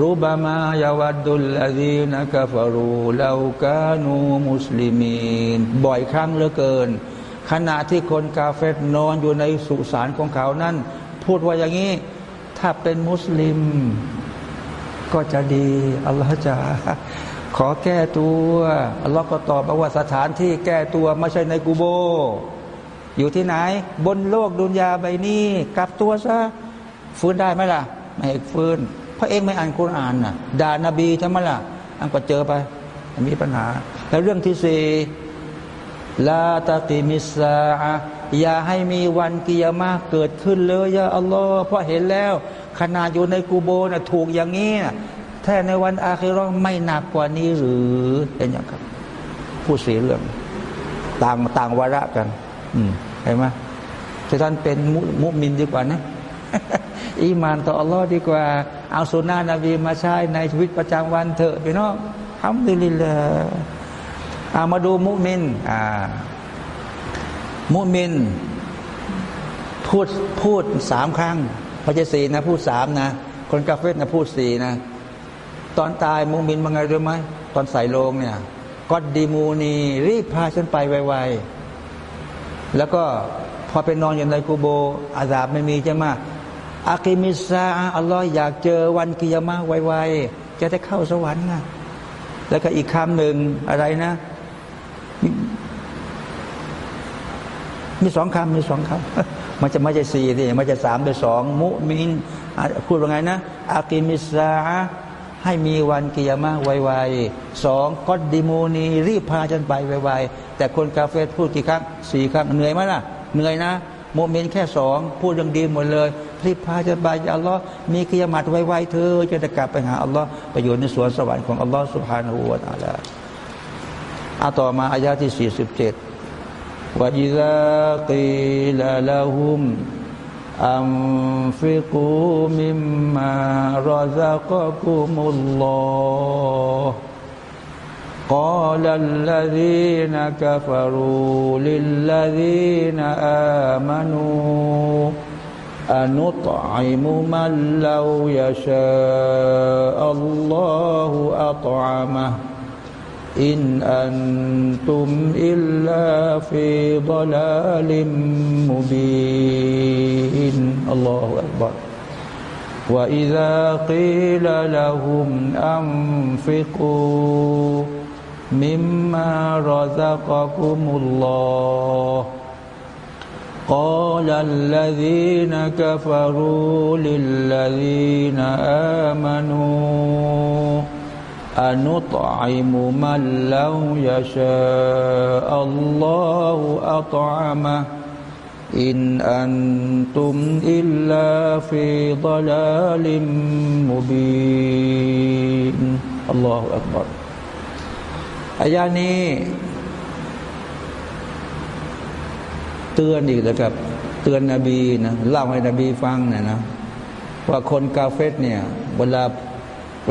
[SPEAKER 1] รูบามายาวัดดุลลาดีนะกาฟารูเลากานูมุสลิมีนบ่อยครั้งเหลือเกิน ขณะที่คนกาเฟตนอนอยู่ในสุสานของเขานั้น พูดว่าอย่างนี้ ถ้าเป็นมุสลิม ก็จะดี อัลลอฮฺจะขอแก้ตัวอัลลอฮ์ก็ตอบว่าสถานที่แก้ตัวไม่ใช่ในกูโบ อยู่ที่ไหน บนโลกดุนยาใบนี้กลับตัวซะฟื้นได้ไหมล่ะ ไม่ฟื้นเพราะเองไม่อ่านคุรานน่ะด่านบีใช่ไหมล่ะอันก็เจอไปมีปัญหา แล้วเรื่องที่สี่ ลาตาติมิสาอย่าให้มีวันกิยามะเกิดขึ้นเลยยาอัลลอฮ์เพราะเห็นแล้ว ขนาดอยู่ในกูโบนะถูกอย่างนี้แท้ในวันอาคิรอไม่หนักกว่านี้หรือเป็นอย่างครับผู้เสียเรื่อง ต่างต่างวาระกัน อืมเห็นไหมที่ท่านเป็นมุมุมินดีกว่านะอีมานต่ออัลลอฮ์ดีกว่า เอาสุนานะบีมาใช้ในชีวิตประจำวันเถอะพี่น้องทำดีลิลละ เอามาดูมุมินอ่ามุมิน พูดพูดสามครั้งพอจสีนะ พูดสามนะ คนกาเฟตนะพูดสี่นะ ตอนตายมุมินมาไงรู้ไหมตอนใส่โลงเนี่ยกอดดีมูนีรีบพาฉันไปไวๆ แล้วก็พอไปนอนอยู่ในกูโบ อาซาบไม่มีใช่ไหมอากิมิซาอัลลอฮ์อยากเจอวันกิยามะไวๆ จะได้เข้าสวรรค์นะแล้วก็อีกคำหนึ่งอะไรนะ มีสองคำมีสองคำมันจะไม่ใช่สี่สิมันจะสามเป็นสองมุมินพูดว่าไงนะอากิมิซาให้มีวันกิยามะไวๆสองกอดดิมูนีรีบพาฉันไปไวๆแต่คนกาเฟตพูดกี่ครั้งสี่ครั้งเหนื่อยไหมล่ะ เหนื่อยนะโมเมนต์แค่สองพูดยังดีหมดเลยรีบพาจะไปอัลลอฮ์มีกิยามัดไวๆเธอจะได้กลับไปหาอัลลอฮ์ไปอยู่ในสวนสวรรค์ของอัลลอฮ์سبحانه وتعالى อาต่อมาอายาที่สี่สิบเจ็ดว่าอิซากีลาลาหุมอัมฟิกูมิมมารซักกุมุลลอฮ์ قال الذين كفروا للذين آمنوا أنطعم من لو يشاء الله أطعمه إن أنتم إلا في ضلال مبين. الله أكبر. وإذا قيل لهم أنفقوا مما رزقكم الله قال الذين كفروا للذين آمنوا أنطعم من لو يشاء الله أطعمه إن أنتم إلا في ضلال مبين الله أكبر อายานี้ เตือนอีกแล้วครับ เตือนนบีนะเล่าให้นบีฟังนะนะ ว่าคนกาเฟตเนี่ย เวลา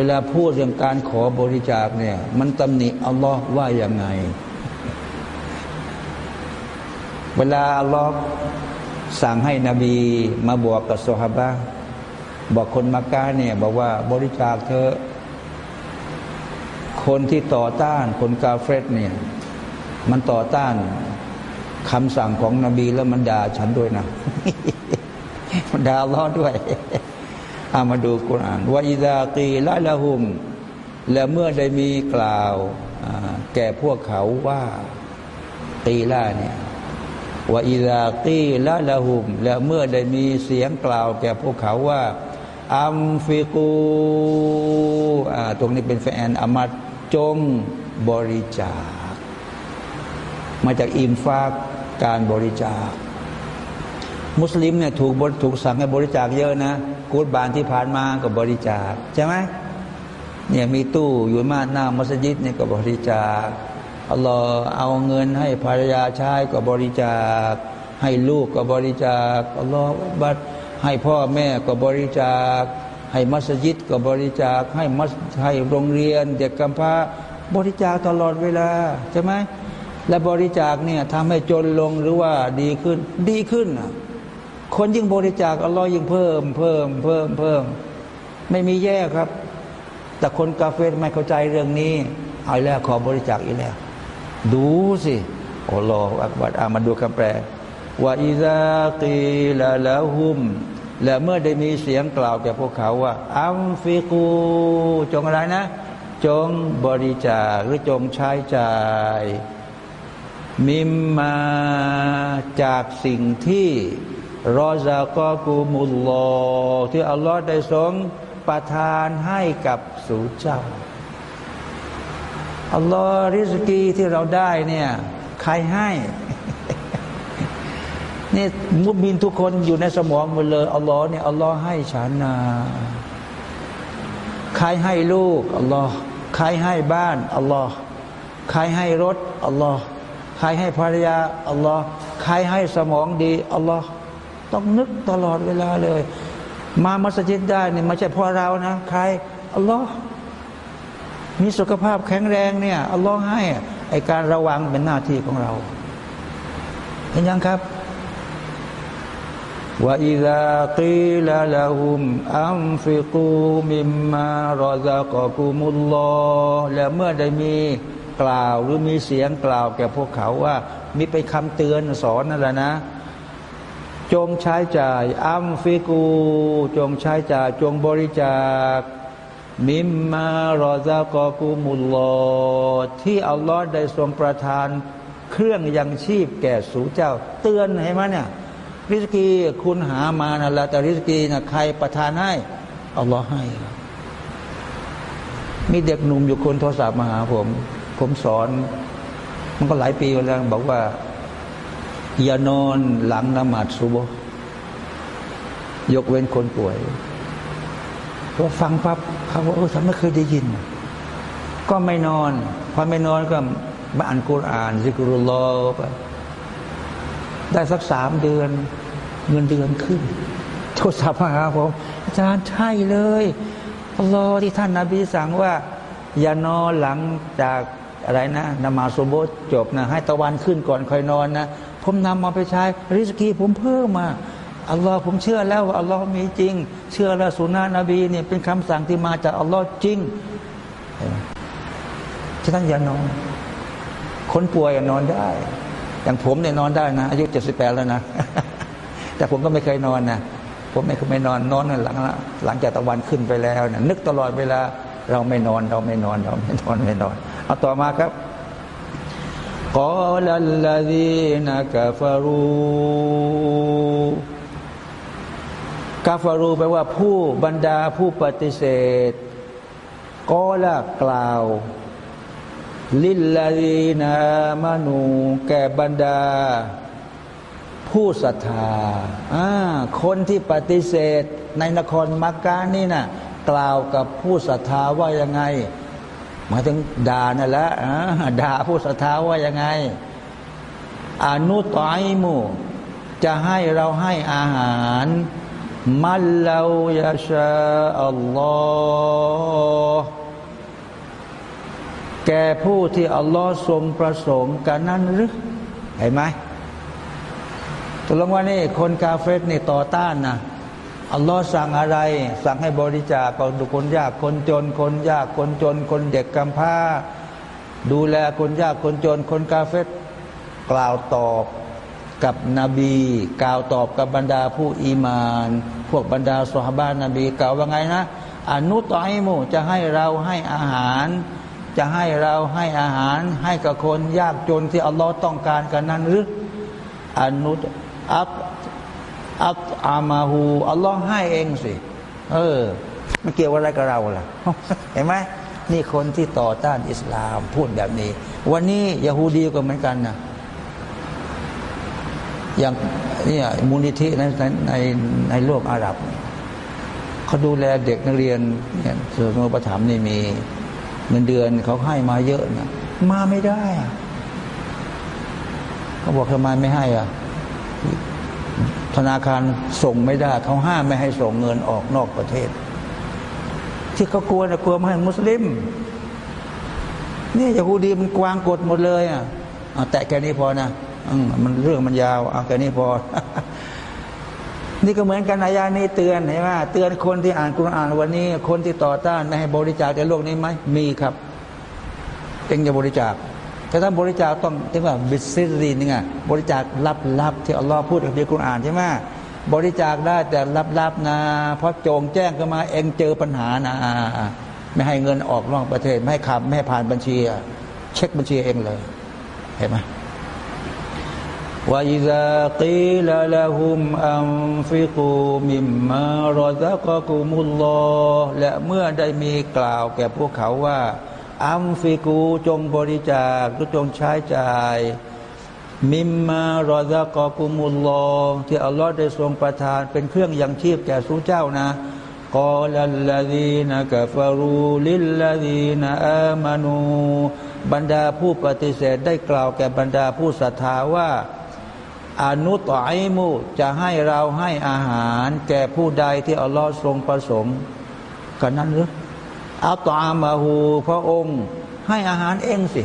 [SPEAKER 1] เวลาพูดเรื่องการขอบริจาคเนี่ย มันตำหนิอัลลอฮ์ว่าอย่างไง เวลาอัลลอฮ์สั่งให้นบีมาบอกกับสฮาบะบอกคนมักกะเนี่ย บอกว่าบริจาคเธอคนที่ต่อต้านคนกาเฟตเนี่ย มันต่อต้านคำสั่งของนบีแล้วมันด่าฉันด้วยนะมันด่าล้อด้วย อามาดูกุรานว่าอิดาตีละละหุม และเมื่อได้มีกล่าวแก่พวกเขาว่าตีละเนี่ยว่าอิดาตีละละหุม และเมื่อได้มีเสียงกล่าวแก่พวกเขาว่าอัมฟิกูตรงนี้เป็นแฟนอามัดจงบริจาค มาจากอิมฟากการบริจาค มุสลิมเนี่ยถูกถูกสั่งให้บริจาคเยอะนะ กูดบานที่ผ่านมาก็บริจาคใช่ไหมเนี่ยมีตู้อยู่มาหน้ามัสยิดเนี่ยก็บริจาคอัลลอฮ์เอาเงินให้ภรรยาใช้ก็บริจาค ให้ลูกก็บริจาคอัลลอฮ์บัดให้พ่อแม่ก็บริจาค ให้มัสยิดก็บริจาค ให้มัสให้โรงเรียน เด็กกำพร้าบริจาคตลอดเวลาใช่ไหมและบริจาคเนี่ยทำให้จนลงหรือว่าดีขึ้นดีขึ้น คนยิ่งบริจาคอัลลอฮ์ยิ่งเพิ่มเพิ่มเพิ่มเพิ่ม ไม่มีแย่ครับ แต่คนกาเฟไม่เข้าใจเรื่องนี้ เอาแล้วขอบริจาคอีกแล้ว ดูสิอัลลอฮฺอักบัดอามาดูคำแปลว่าอิซากีลาลาหุม และเมื่อได้มีเสียงกล่าวแก่พวกเขาว่า อัมฟิกู จงอะไรนะ จงบริจาคหรือจงใช้จ่าย มิมมาจากสิ่งที่ รอซากอกูมุลลอที่อัลลอฮ์ได้ทรงประทานให้กับสู่เจ้าอัลลอฮ์ริสกีที่เราได้เนี่ย ใครให้นี่มุบินทุกคนอยู่ในสมองหมดเลยอัลลอฮ์เนี่ยอัลลอฮ์ให้ฉันนะใครให้ลูกอัลลอฮ์ใครให้บ้านอัลลอฮ์ใครให้รถอัลลอฮ์ใครให้ภรรยาอัลลอฮ์ใครให้สมองดีอัลลอฮ์ ต้องนึกตลอดเวลาเลย มามัสยิดได้เนี่ยไม่ใช่เพราะเรานะ ใครอัลลอฮ์มีสุขภาพแข็งแรงเนี่ยอัลลอฮ์ให้ไอการระวังเป็นหน้าที่ของเราเห็นยังครับوإذا قيل لهم أنفقوا مما رزقكم الله และเมื่อได้มีกล่าวหรือมีเสียงกล่าวแก่พวกเขาว่า มีไปคำเตือนสอนนั่นแหละนะ จงใช้จ่ายอัมฟิกู จงใช้จ่ายจงบริจาค มิมมารอซากอกุมุลลอที่อัลลอฮ์ได้ทรงประทาน เครื่องยังชีพแก่สู่เจ้า เตือนเห็นไหมเนี่ยริสกีคุณหามานะละแต่ริสกีนะใครประทานให้อัลลอฮ์ให้ มีเด็กหนุ่มอยู่คนโทรศัพท์มาหาผม ผมสอน มันก็หลายปีแล้วบอกว่า อย่านอนหลังนมาดซุโบยกเว้นคนป่วยพอฟังปั๊บเขาว่าเออฉันไม่เคยได้ยิน ก็ไม่นอน พอไม่นอนก็มาอ่านกุรอานซิกรุลลอไปได้สักสามเดือนเงินเดือนขึ้น โทรศัพท์มาหาผมอาจารย์ใช่เลยรอที่ท่านนาบีสั่งว่า อย่านอนหลังจากอะไรนะนมาสุโบจบนะ ให้ตะวันขึ้นก่อนค่อยนอนนะ ผมนำมาไปใช้ ริสกีผมเพิ่มมาอัลลอฮ์ผมเชื่อแล้วว่าอัลลอฮ์มีจริง เชื่อล้วสุนานะบีเนี่ยเป็นคำสั่งที่มาจากอัลลอฮ์จริงที่ท่านอย่านอน คนป่วยนอนได้ อย่างผมเนี่ยนอนได้นะ อายุเจ็ดสิบแปดแล้วนะ แต่ผมก็ไม่เคยนอนนะผมไม่เคยไม่นอนนอนหลังหลังจากตะวันขึ้นไปแล้วนะนึกตลอดเวลาเราไม่นอนเราไม่นอนเราไม่นอนไม่นอนเอาต่อมาครับ กอลัลลดีนักฟารูกาฟารูแปลว่าผู้บรรดาผู้ปฏิเสธกอละกล่าว ลิลลาดีนามานูแก่บรรดา ผู้ศรัทธาคนที่ปฏิเสธในนครมักกะนี่นะกล่าวกับผู้ศรัทธาว่ายังไง หมายถึงด่านั่นแหละด่าผู้ศรัทธาว่ายังไง อนุตไอมูจะให้เราให้อาหารมัลลายาชาอัลลอฮ์แก่ผู้ที่อัลลอฮ์ทรงประสงค์กันนั้นหรือเห็นไหมตกลงว่านี่คนกาเฟสนี่ต่อต้านนะ อัลลอฮ์สั่งอะไร สั่งให้บริจาคกับคนยากคนจน คนยากคนจน คนเด็กกำพร้า ดูแลคนยากคนจน คนกาเฟสกล่าวตอบกับนบี กล่าวตอบกับบรรดาผู้อีมาน พวกบรรดาสหบ้านนบีกล่าวว่าไงนะอนุตไอมูจะให้เราให้อาหาร จะให้เราให้อาหาร ให้กับคนยากจนที่อัลลอฮ์ต้องการกันนั้นหรืออนุอัต อัตอามาหูอัลลอฮ์ให้เองสิ เออ มันเกี่ยวอะไรกับเราล่ะ เห็นไหมนี่คนที่ต่อต้านอิสลามพูดแบบนี้ วันนี้ยาฮูดีก็เหมือนกันนะอย่างนี่มูลนิธิในในในในโลกอาหรับเขาดูแลเด็กนักเรียนเนี่ยส่วนอุปถัมนี่มีเงินเดือนเขาให้มาเยอะนะมาไม่ได้อะเขาบอกทำไมไม่ให้อะ ธนาคารส่งไม่ได้เขาห้ามไม่ให้ส่งเงินออกนอกประเทศ ที่เขากลัวนะกลัวไม่ให้มุสลิมเนี่ยาฮูดีมันกวางกดหมดเลยอะแต่แค่นี้พอนะมันเรื่องมันยาวเอาแค่นี้พอ นี่ก็เหมือนกันอายานี้เตือนเห็นไหมเตือนคนที่อ่านกุรอานวันนี้ คนที่ต่อต้านไม่ให้บริจาคในโลกนี้ไหมมีครับเองจะบริจาค แต่ถ้าบริจาคต้องเรียกว่าบิสซิรีนี่ไบริจาคลับๆที่อัลลอฮ์พูดในกุรอานใช่ไหมบริจาคได้แต่ลับๆนะเพราะโจงแจ้งขึ้นมาเองเจอปัญหานะไม่ให้เงินออกนอกประเทศ ไม่ให้ขับไม่ให้ผ่านบัญชี เช็คบัญชีเองเลย เห็นไหมوإذا قيل لهم أنفقوا مما رزقكم الله และเมื่อได้มีกล่าวแก่พวกเขาว่า อัมฟิกูจงบริจาคหรือจงใช้จ่าย مما رزقكم الله ที่อัลลอฮ์ได้ทรงประทาน เป็นเครื่องยังชีพแก่สู้เจ้านะกอลัลลดีนกฟารูลิลลดีนอามานู บรรดาผู้ปฏิเสธได้กล่าวแก่บรรดาผู้ศรัทธาว่าอนุต่อไอมูจะให้เราให้อาหาร แก่ผู้ใดที่อัลลอฮ์ทรงประสงค์กันนั้นหรือ อัตอามาหูพระองค์ ให้อาหารเองสิ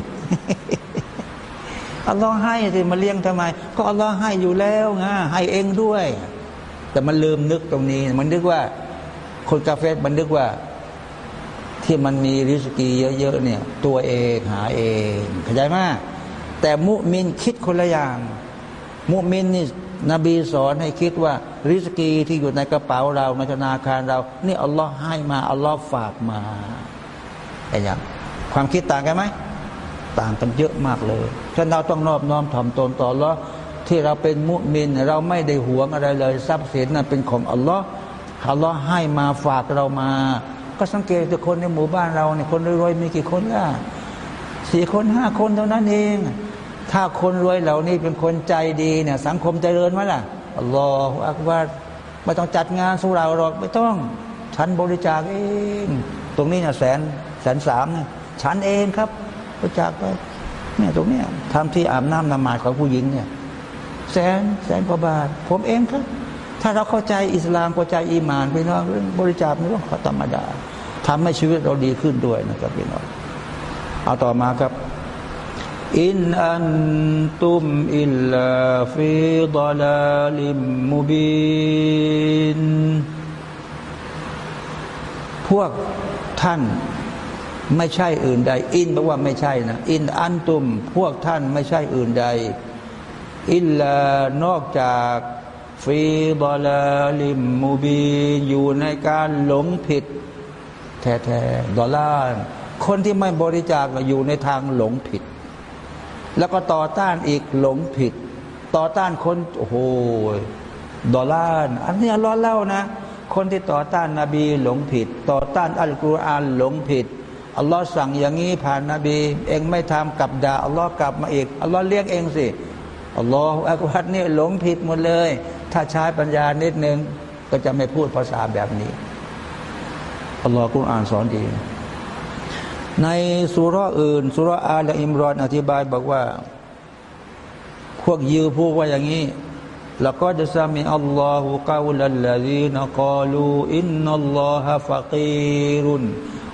[SPEAKER 1] อัลลอฮ์ให้สิมาเลี้ยงทำไม ก็อัลลอฮ์ให้อยู่แล้วไงให้เองด้วย แต่มันลืมนึกตรงนี้ มันนึกว่า คนกาเฟสมันนึกว่า ที่มันมีริสกีเยอะๆเนี่ย ตัวเองหาเองเข้าใจไหมแต่มุมินคิดคนละอย่าง มุมินนี่ นบีสอนให้คิดว่า ริสกีที่อยู่ในกระเป๋าเราในธนาคารเรา นี่อัลลอฮ์ให้มาอัลลอฮ์ฝากมาไอ้ยังความคิดต่างกันไหมต่างกันเยอะมากเลยฉะนั้นเราต้องนอบน้อมถ่อมตนต่ออัลลอฮ์ที่เราเป็นมุมิน เราไม่ได้หวงอะไรเลย ทรัพย์สินนั้นเป็นของอัลลอฮ์อัลลอฮ์ให้มาฝากเรามา ก็สังเกตุคนในหมู่บ้านเราเนี่ยคนรวยๆมีกี่คนล่ะสี่คนห้าคนเท่านั้นเอง ถ้าคนรวยเหล่านี้เป็นคนใจดีเนี่ยสังคมเจริญไหมล่ะอัลลอฮฺอักบารไม่ต้องจัดงานสุราหรอกไม่ต้องฉันบริจาคเอง ตรงนี้เนี่ยแสนแสนสามเนี่ยฉันเองครับบริจาคไปเนี่ยตรงเนี้ยทำที่อาบน้ำนมาดของผู้หญิงเนี่ยแสนแสนกว่าบาท ผมเองครับ ถ้าเราเข้าใจอิสลามเข้าใจอีมานพี่น้องเรื่องบริจาคไม่ต้องขอธรรมดาทำให้ชีวิตเราดีขึ้นด้วยนะครับพี่น้องเอาต่อมาครับ إن أنتم إلا في ضلال مبين พวกท่านไม่ใช่อื่นใด إن แปลว่าไม่ใช่นะ إن أنتم พวกท่านไม่ใช่อื่นใด อิลลานอกจากฟีดลาลิมมูบีอยู่ในการหลงผิด แท้ๆดอลลาร์คนที่ไม่บริจาคอยู่ในทางหลงผิด แล้วก็ต่อต้านอีกหลงผิด ต่อต้านคนโอ้โหดอลลาร์อันนี้อัลลอฮ์เล่านะ คนที่ต่อต้านนาบีหลงผิด ต่อต้านอัลกุรอานหลงผิดอัลลอฮ์สั่งอย่างนี้ผ่านนาบี เองไม่ทำกับด่าอัลลอฮ์กลับมาอีกอัลลอฮ์เรียกเองสิอัลลอฮ์อัลกบัดนี่หลงผิดหมดเลย ถ้าใช้ปัญญานิดนึงก็จะไม่พูดภาษาแบบนี้อัลลอฮ์กุรอานสอนดี ในสุรอื่นสุรอาลอิมรอนอธิบายบอกว่า พวกยิวพูดว่าอย่างนี้แล้วก็จะสามีอัลลอฮฺกาวลัลลดีนกาลูอินนัลลอฮฺฟะกีรุน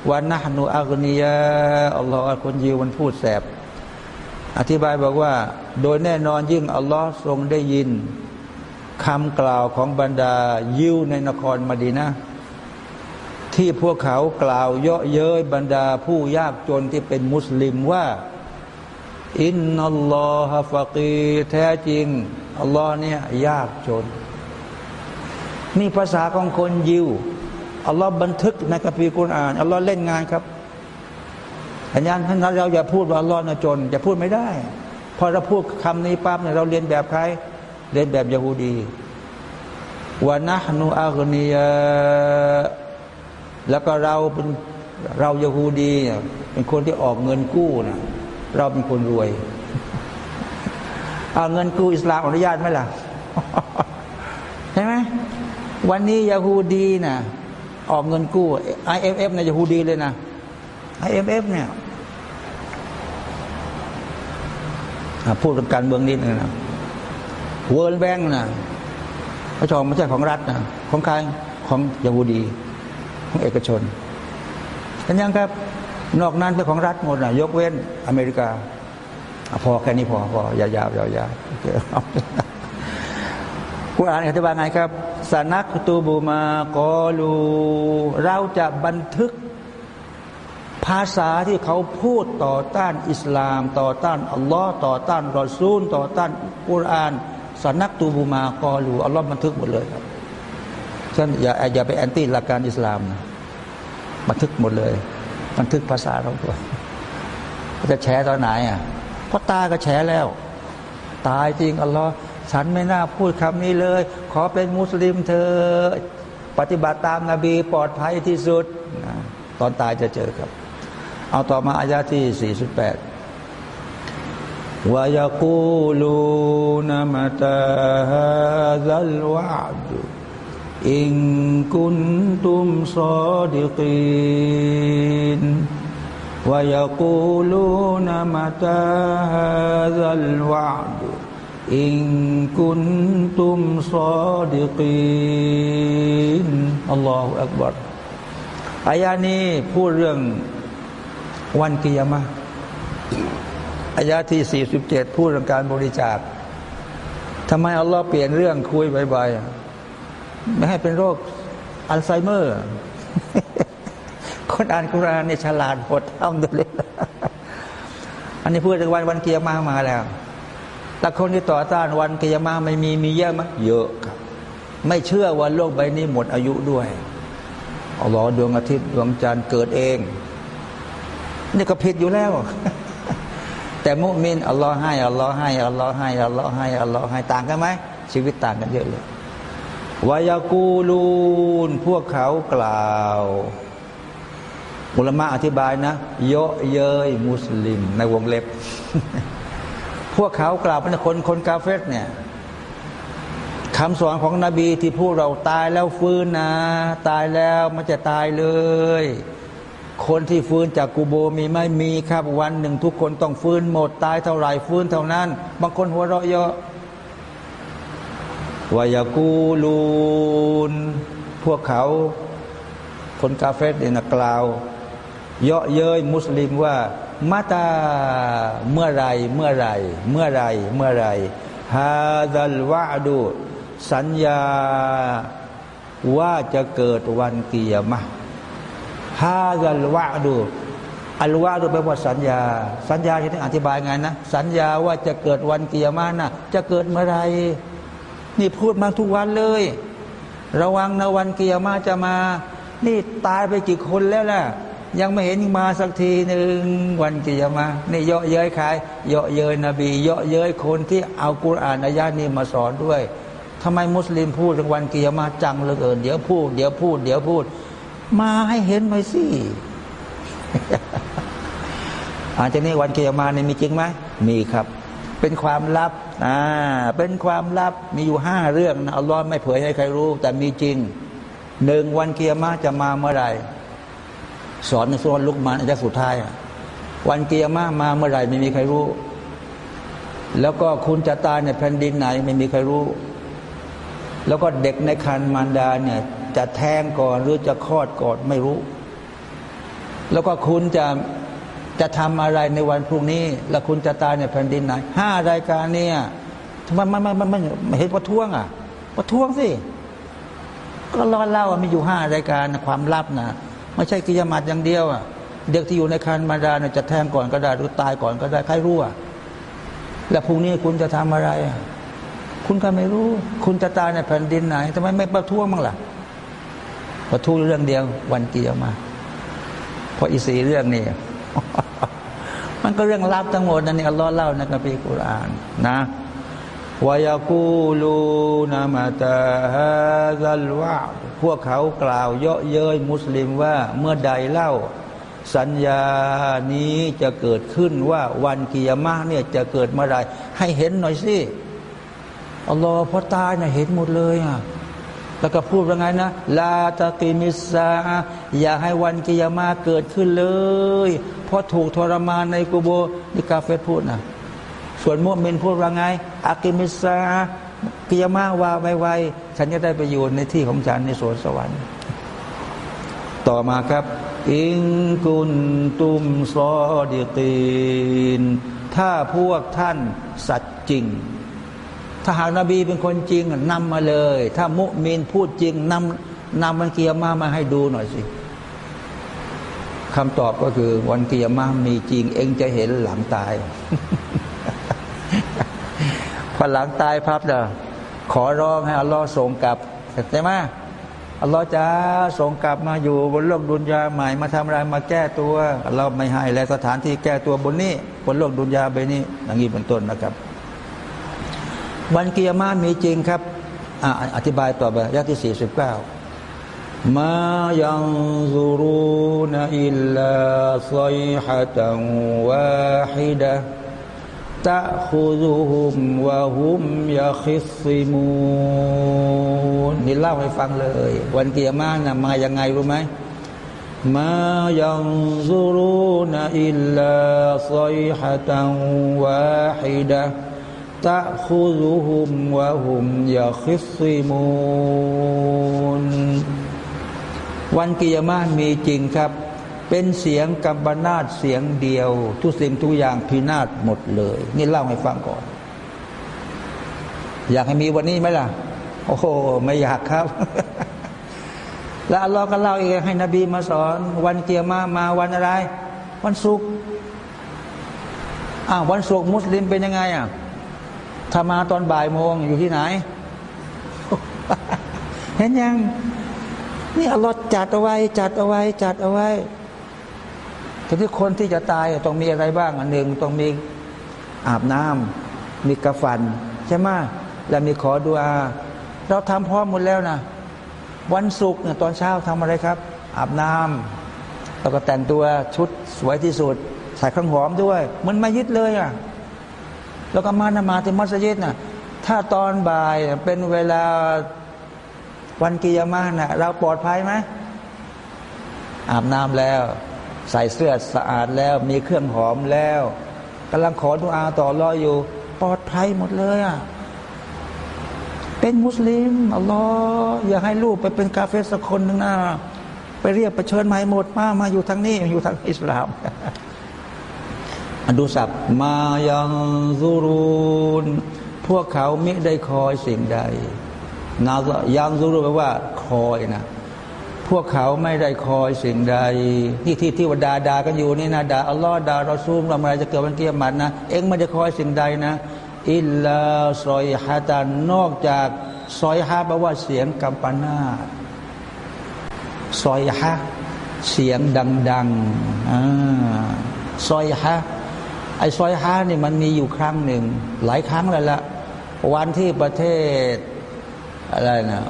[SPEAKER 1] วานะฮนุอักนียาอัลลอฮฺคนยิวมันพูดแสบ อธิบายบอกว่า โดยแน่นอนยิ่งอัลลอฮ์ทรงได้ยินคำกล่าวของบรรดายิวในนครมดีนะ ที่พวกเขากล่าวเยาะเย้ยบรรดาผู้ยากจนที่เป็นมุสลิมว่า อินนัลลอฮฺฟะกีแท้จริง อัลลอฮ์เนี่ยยากจน นี่ภาษาของคนยิว อัลลอฮ์บันทึกในคัมภีร์กุรอาน อัลลอฮ์เล่นงานครับอันนั้นถ้านเราอย่าพูดว่าอัลลอฮ์นะจนอย่าพูดไม่ได้ พอเราพูดคำนี้ปั๊บเนี่ยเราเรียนแบบใครเรียนแบบยาฮูดีวานะฮ์นูอัลกนีย แล้วก็เราเป็นเรายาฮูดีเป็นคนที่ออกเงินกู้นะเราเป็นคนรวยเอาเงินกู้อิสลามอนุญาตไหมล่ะใช่ไหมวันนี้ยาฮูดีนะออกเงินกู้ IMF นะยาฮูดีเลยนะ IMF เนี่ยพูดกันการเมืองนิดนึงนะ World Bank นะพระชองไม่ใช่ของรัฐนะของใครของยาฮูดี ของเอกชนเป็นยังครับนอกนั้นเป็นของรัฐหมดนะยกเว้นอเมริกาพอแค่นี้พอพอยายาวยาวยาวคุณอ่านอธิบายไงครับสนักตูบูมากอลูเราจะบันทึกภาษาที่เขาพูดต่อต้านอิสลาม ต่อต้านอัลลอฮ์ต่อต้านรอซูล ต่อต้านกุรานสนักตูบูมากอลูอัลลอฮ์บันทึกหมดเลยครับ ฉันอย่าอย่าไปแอนตี้หลักการอิสลามนะบันทึกหมดเลย บันทึกภาษาเราด้วยจะแชร์ตอนไหนอะเพราะตาก็แชร์แล้ว ตายจริงอัลลอฮ์ฉันไม่น่าพูดคำนี้เลย ขอเป็นมุสลิมเธอ ปฏิบัติตามนาบีปลอดภัยที่สุด ตอนตายจะเจอครับ เอาต่อมาอายาที่ 48วายกูลูนามตาฮาซัลวาด อิงกุนตุมซอดิกีน ويقولون متى هذا الوعد إن كنتم صادقين الله أكبر อายานี้พูดเรื่องวันกิยามะอายาที่ 47 พูดเรื่องการบริจาคทำไมอัลลอฮ์เปลี่ยนเรื่องคุยบ่อยๆ ไม่ให้เป็นโรคอัลไซเมอร์ คนอ่านกุรานเนี่ยฉลาดหมดทำดูเลยอันนี้พูดถึงวันวันเกียร์มามาแล้วแต่คนที่ต่อต้านวันเกียร์มาไม่มีมีเยอะไหมเยอะครับ ไม่เชื่อว่าโลกใบนี้หมดอายุด้วยอัลลอฮ์ดวงอาทิตย์ดวงจันทร์เกิดเอง นี่ก็ผิดอยู่แล้ว แต่มุมินอัลลอฮ์ให้อัลลอฮ์ให้อัลลอฮ์ให้อัลลอฮ์ให้อัลลอฮ์ให้ต่างกันไหมชีวิตต่างกันเยอะเลย วายากูลูน พวกเขากล่าวอุลมะอธิบายนะเยอะเย้ยมุสลิม ในวงเล็บ พวกเขากล่าวเป็นคนคนกาเฟสเนี่ยคำสอนของนบีที่พูดเราตายแล้วฟื้นนะ ตายแล้วมันจะตายเลย คนที่ฟื้นจากกูโบมีไม่มีครับวันหนึ่งทุกคนต้องฟื้นหมด ตายเท่าไหร่ฟื้นเท่านั้น บางคนหัวเราะเยอะ วายากูลูน พวกเขา คนกาเฟสเนี่ยนะกล่าว เยาะเย้ยมุสลิมว่ามาตาเมื่อไรเมื่อไรเมื่อไรเมื่อไรฮาดัลวาดูสัญญาว่าจะเกิดวันเกียรมะฮาดัลวาดูอัลวาดูแปลว่าสัญญา สัญญาที่อธิบายไงนะ สัญญาว่าจะเกิดวันเกียรมานะจะเกิดเมื่อไร นี่พูดมาทุกวันเลย ระวังนะวันเกียร์มาจะมา นี่ตายไปกี่คนแล้วล่ะ ยังไม่เห็นมาสักทีหนึ่งวันกิยามานี่เยาะเย้ยใครเยาะเย้ยนบีเยาะเย้ยคนที่เอากุรอานอายานี้มาสอนด้วยทำไมมุสลิมพูดถึงวันกิยามาจังเหลือเกินเดี๋ยวพูดเดี๋ยวพูดเดี๋ยวพูด มาให้เห็นหน่อยสิอาจจะนี่วันกิยามานี่มีจริงไหมมีครับ เป็นความลับ อ่า เป็นความลับ มีอยู่ห้าเรื่องนะอัลลอฮ์ไม่เผยให้ใครรู้ แต่มีจริง หนึ่งวันเกิยามาจะมาเมื่อไหร่ สอนในสุรลุกมานอาจารย์สุดท้าย วันเกียร์มามาเมื่อไหร่ ไม่มีใครรู้ แล้วก็คุณจะตายในแผ่นดินไหน ไม่มีใครรู้ แล้วก็เด็กในคันมารดาเนี่ย จะแทงก่อนหรือจะคลอดก่อนไม่รู้ แล้วก็คุณจะ จะทำอะไรในวันพรุ่งนี้ แล้วคุณจะตายในแผ่นดินไหนห้ารายการเนี่ยทำไมมันมันมันไม่เห็นประท้วงอะ ประท้วงสิ ก็รอดเล่ามีอยู่ห้ารายการความลับนะไม่ใช่กิยามัดอย่างเดียวอะเด็กที่อยู่ในคันมารดาเนี่ยจะแทงก่อนก็ได้หรือตายก่อนก็ได้ใครรู้อะแล้วพรุ่งนี้คุณจะทำอะไรอะคุณก็ไม่รู้ คุณจะตายในแผ่นดินไหนทำไมไม่ประท้วงมั้งล่ะ ประท้วงเรื่องเดียววันกิยามาเพราะอีสีเรื่องนี้ มันก็เรื่องลับทั้งหมดนั่นนี่อัลลอฮ์เล่าในกัมภีร์กุรอานนะวายากูลูนามาตาฮาซัลวาพวกเขากล่าวเยาะเย้ยมุสลิมว่าเมื่อใดเล่า สัญญานี้จะเกิดขึ้นว่าวันกิยามะเนี่ยจะเกิดเมื่อไรให้เห็นหน่อยสิอัลลอฮ์พอตายนี่ยเห็นหมดเลยอะ แล้วก็พูดว่าไงนะลาตะกิมิสาอย่าให้วันกิยามะเกิดขึ้นเลย เพราะถูกทรมานในกูโบนี่กาเฟตพูดนะส่วนมุสลิมพูดว่าไงอากิมิสากิยามาว่าไวๆฉันจะได้ไปอยู่ในที่ของฉันในสวนสวรรค์ ต่อมาครับ อิงกุนตุมซอดีตีน ถ้าพวกท่านสัตจริง ถ้าหากนบีเป็นคนจริงนำมาเลย ถ้ามุมินพูดจริงนำนำมันเกียร์มามาให้ดูหน่อยสิคำตอบก็คือ วันเกียร์มามีจริง เองจะเห็นหลังตายพพอหลังตายพับเด้อขอร้องให้อัลลอฮ์ส่งกลับใช่ไหมอัลลอฮ์จะส่งกลับมาอยู่บนโลกดุนยาใหม่มาทำอะไรมาแก้ตัวเราไม่ให้และสถานที่แก้ตัวบนนี้ บนโลกดุนยาใบนี้อย่างนี้เป็นต้นนะครับ วันเกียร์มามีจริงครับอ่าอธิบายต่อไปยะที่สี่สิบเก้ามายังซูรูนอิลลาซัยฮะตังวาฮิดะตะคุซุฮุมวะฮุมยาคิซิมูนนี่เล่าให้ฟังเลย วันเกียร์มานะมายังไงรู้ไหมมายังซูรูนอิลลาซัยฮะตังวาฮิดะ ตะคุซุฮุมวะฮุมยาคิซิมูนวันกิยามะมีจริงครับ เป็นเสียงกับบนาดเสียงเดียว ทุกสิ่งทุกอย่างพินาศหมดเลย นี่เล่าให้ฟังก่อน อยากให้มีวันนี้ไหมล่ะ โอ้โหไม่อยากครับ แล้วอัลลอฮ์ก็เล่าอีกให้นบีมาสอน วันเกียร์มามาวันอะไร วันศุกร์อ้าววันศุกร์มุสลิมเป็นยังไงอะ ถ้ามาตอนบ่ายโมงอยู่ที่ไหน เห็นยัง นี่อัลลอฮ์จัดเอาไว้ จัดเอาไว้ จัดเอาไว้ทีนี้คนที่จะตายต้องมีอะไรบ้างอันหนึ่งต้องมีอาบน้ำมีกระฟัน ใช่ไหมแล้วมีขอดุอา เราทำพร้อมหมดแล้วนะวันศุกร์เนี่ยตอนเช้าทำอะไรครับ อาบน้ำแล้วก็แต่งตัวชุดสวยที่สุด ใส่เครื่องหอมด้วย มันไม่ยึดเลยอะ แล้วก็มานมาที่มัสยิดน่ะถ้าตอนบ่ายเป็นเวลาวันกิยามาน่ะเราปลอดภัยไหมอาบน้ำแล้ว ใส่เสื้อสะอาดแล้ว มีเครื่องหอมแล้วกำลังขอดุอาต่อรออยู่ ปลอดภัยหมดเลยอะเป็นมุสลิมอัลลอฮ์อย่าให้ลูกไปเป็นกาเฟสสักคนหนึ่งนะไปเรียกไปเชิญมาให้หมดมามาอยู่ทางนี้อยู่ทางอิสลาม อดูสับมายังซูรูนพวกเขามิได้คอยสิ่งใดนายังซูรูแปลว่า คอยนะพวกเขาไม่ได้คอยสิ่งใดที่ที่ที่วดาดากันอยู่นี่นะดาอัลลอฮ์ดาเราซูมเราอะไรจะเกิดวันเกียรตินะ เองไม่ได้คอยสิ่งใดนะ อิลลาซอยฮาตานนอกจากซอยฮาแปลว่าเสียงกัมปนาซอยฮะเสียงดังๆอ่าซอยฮะ ไอ้ซอยฮะนี่มันมีอยู่ครั้งหนึ่ง หลายครั้งแล้วละวันที่ประเทศอะไรนะ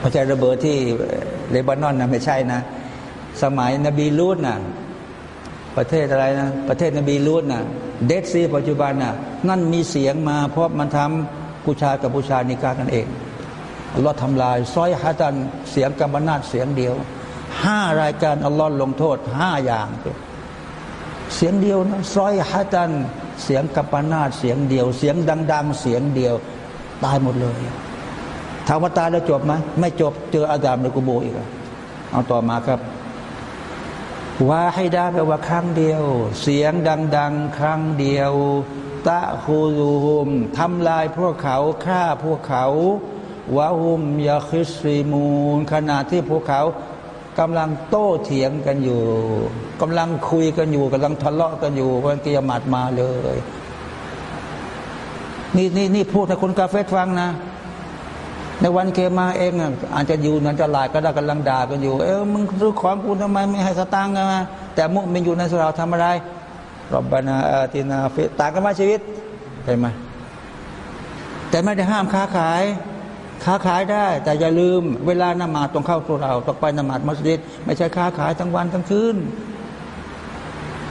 [SPEAKER 1] พระเจ้าระเบิดที่เลบานอนนะไม่ใช่นะ สมัยนบีลูดนะประเทศอะไรนะ ประเทศนบีลูดนะเดดซีปัจจุบันน่ะนั่นมีเสียงมา เพราะมันทำผู้ชายกับผู้ชายนิกากันเองอัลลอฮ์ทำลายซอยฮัตันเสียงกำมนาดเสียงเดียวห้ารายการอัลลอฮ์ลงโทษห้าอย่าง เสียงเดียวนะซอยฮัตัน เสียงกัปนาดเสียงเดียว เสียงดัง ๆ เสียงเดียว ตายหมดเลยถามว่าตายแล้วจบไหมไม่จบเจออาดามในกุโบอีกเอาต่อมาครับว่าให้ได้แปลว่าครั้งเดียว เสียงดัง ๆ ครั้งเดียวตะคูรูฮุมทำลายพวกเขาฆ่าพวกเขาวะฮุมยาคิสรีมูลขณะที่พวกเขา กำลังโต้เถียงกันอยู่กำลังคุยกันอยู่กำลังทะเลาะกันอยู่วันกิยามัดมาเลยนี่นี่นี่พูดให้คนกาเฟฟังนะ ในวันเคมาเองอาจจะอยู่นันจะลายก็ได้กำลังด่ากันอยู่ เออมึงซื้อของกูทำไมไม่ให้สตางค์กันมาแต่มุมันอยู่ในสราทำอะไรรบบานาอาตินาฟิต่างกันมาชีวิตเห็นไหมแต่ไม่ได้ห้ามค้าขาย ค้าขายได้ แต่อย่าลืม เวลานมาต้องเข้าตัวเราต้องไปนมาดมัสยิดไม่ใช่ค้าขายทั้งวันทั้งคืน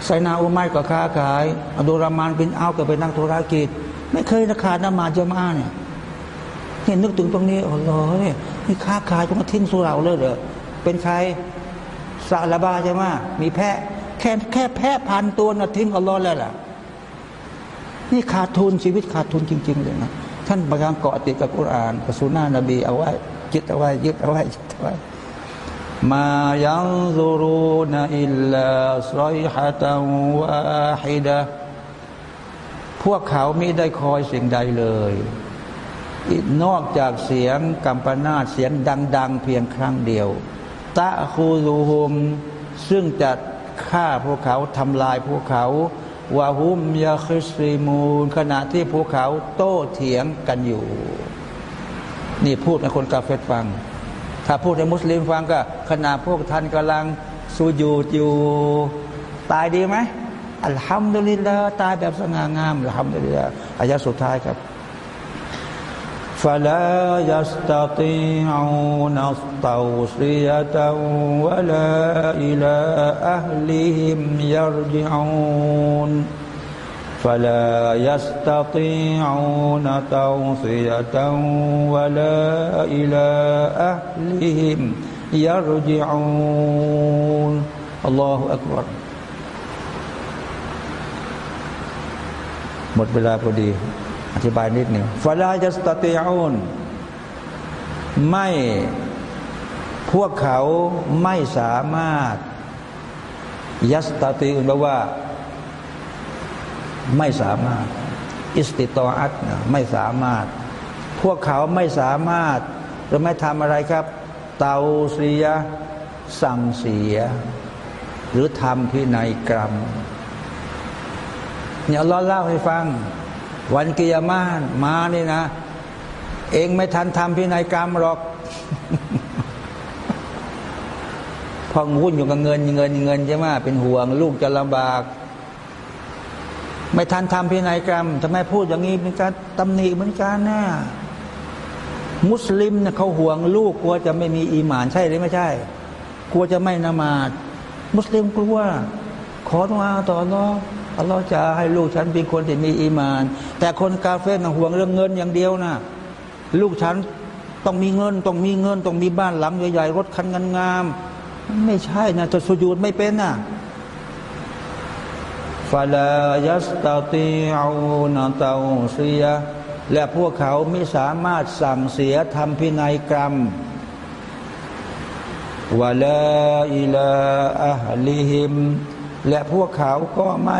[SPEAKER 1] ไซนาอุมัยก็ค้าขายอดุรามานบินเอาก็ไปนั่งธุรกิจ ไม่เคยขาดนมาเจมาเนี่ยเนี่ยนึกถึงตรงนี้อ๋อเนี่ยนี่ค้าขายต้องมาทิ้งสุราเลยเหรอเป็นใครซาลาบาใช่ไหมมีแพะแค่แค่แพะพันตัวนะทิ้งอัลลอฮ์แล้วล่ะ นี่ขาดทุนชีวิตขาดทุนจริง ๆ เลยนะ ท่านประการเกาะติดกับกุรานกับสุนานะบีเอาไว้ยึดเอาไว้ยึดเอาไว้ยึดเอาไว้มายังซูรูนอิลลาซอยฮะตังวาฮิดะพวกเขาไม่ได้คอยเสิ่งใดเลยนอกจากเสียงกัมปนาเสียงดัง ๆ เพียงครั้งเดียว ตะคูรูฮุมซึ่งจะฆ่าพวกเขาทำลายพวกเขา วะฮุมยาคริสริมูนขณะที่ภูเขาโต้เถียงกันอยู่ นี่พูดให้คนกาเฟตฟัง ถ้าพูดให้มุสลิมฟังก็ขณะพวกท่านกำลังสูญูดอยู่ตายดีไหมอัลฮัมดุลิลลาห์ตายแบบสง่างามอัลฮัมดุลิลลาห์อายะสุดท้ายครับ فلا يستطيعون توصية ولا إلى أهلهم يرجعون فلا يستطيعون توصية ولا إلى أهلهم يرجعون الله أكبر หมดเวลาพอดี อธิบายนิดหนึ่งฟาลาจัสตติอูนไม่พวกเขาไม่สามารถ ยัสตติอุนแปลว่า ไม่สามารถ อิสติตออัตนะไม่สามารถ พวกเขาไม่สามารถหรือไม่ทำอะไรครับ เตาเสีย สั่งเสีย หรือทำพินัยกรรมเนี่ยลลอเล่าให้ฟัง วันกิยามานมานี่นะ เองไม่ทันทำพินัยกรรมหรอกพองวุ่นอยู่กับเงินเงินเงินใช่ไหมเป็นห่วง ลูกจะลำบาก ไม่ทันทำพินัยกรรมทำไมพูดอย่างนี้เป็นการตำหนิเหมือนกันนะมุสลิมเนี่ยเขาห่วงลูกกลัวจะไม่มีอีหมานใช่หรือไม่ใช่ กลัวจะไม่นมาดมุสลิมกลัวขอตัวต่ออัลลอฮ์อัลลอฮ์จะให้ลูกฉันเป็นคนที่มีอีมาน แต่คนกาเฟ่น่ะห่วงเรื่องเงินอย่างเดียวนะลูกฉันต้องมีเงิน ต้องมีเงิน ต้องมีบ้านหลังใหญ่ๆรถคันงามๆมันไม่ใช่นะจะสุญูดไม่เป็นนะฟาลายัสตาติอูนเตาเสียและพวกเขาไม่สามารถสั่งเสียทำพินัยกรรมวะลาอิลาอัฮลิฮิม และพวกเขาก็ไม่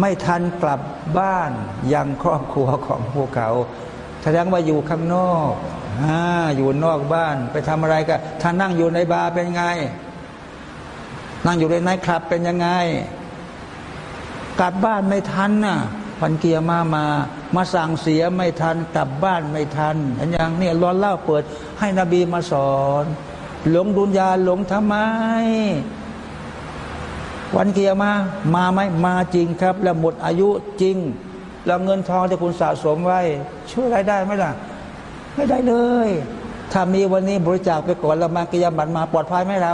[SPEAKER 1] ไม่ทันกลับบ้านยังครอบครัวของพวกเขาแสดงว่าอยู่ข้างนอกอ่าอยู่นอกบ้านไปทำอะไรก็ถ้านั่งอยู่ในบาร์เป็นไง นั่งอยู่ในไนท์คลับเป็นยังไง กลับบ้านไม่ทันน่ะพันเกียร์มามา มาสั่งเสียไม่ทัน กลับบ้านไม่ทันเห็นยังเนี่ยร้อนเล่าเปิด ให้นบีมาสอน หลงดุนยาหลงทำไม วันเกียร์มา มาไหมมาจริงครับ แล้วหมดอายุจริง แล้วเงินทองที่คุณสะสมไว้ ช่วยอะไรได้ไหมล่ะ ไม่ได้เลย ถ้ามีวันนี้บริจาคไปก่อนแล้วมากิยาบัตรมาปลอดภัยไหมเรา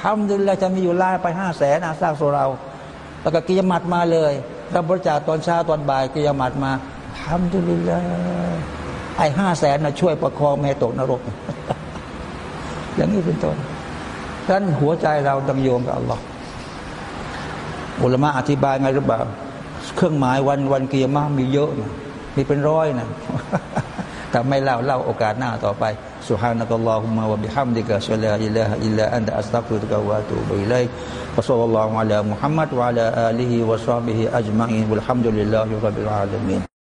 [SPEAKER 1] ทำดุลเราจะมีอยู่ล่าไปห้าแสนอาสร้างโซเรา แล้วก็กิยามัดมาเลยราบบริจาคตอนเช้าตอนบ่ายกิยามัดมาทำดุลิลละไอ้ห้าแสนนะช่วยประคองไม่ตกนรก อย่างนี้เป็นต้นดังนั้นหัวใจเราต้งโยงกับอัลลอฮ์ อุลมะอธิบายไงหรือเปล่าเครื่องหมายวันวันเกียร์มากมีเยอะนะมีเป็นร้อยนะแต่ไม่เล่าเล่าโอกาสหน้าต่อไปسبحانك اللهم وبحمدك أشهد أن لا إله إلا أنت أستغفرك وأتوب إليك وصلى الله على محمد وعلى آله وصحبه أجمعين الحمد لله رب العالمين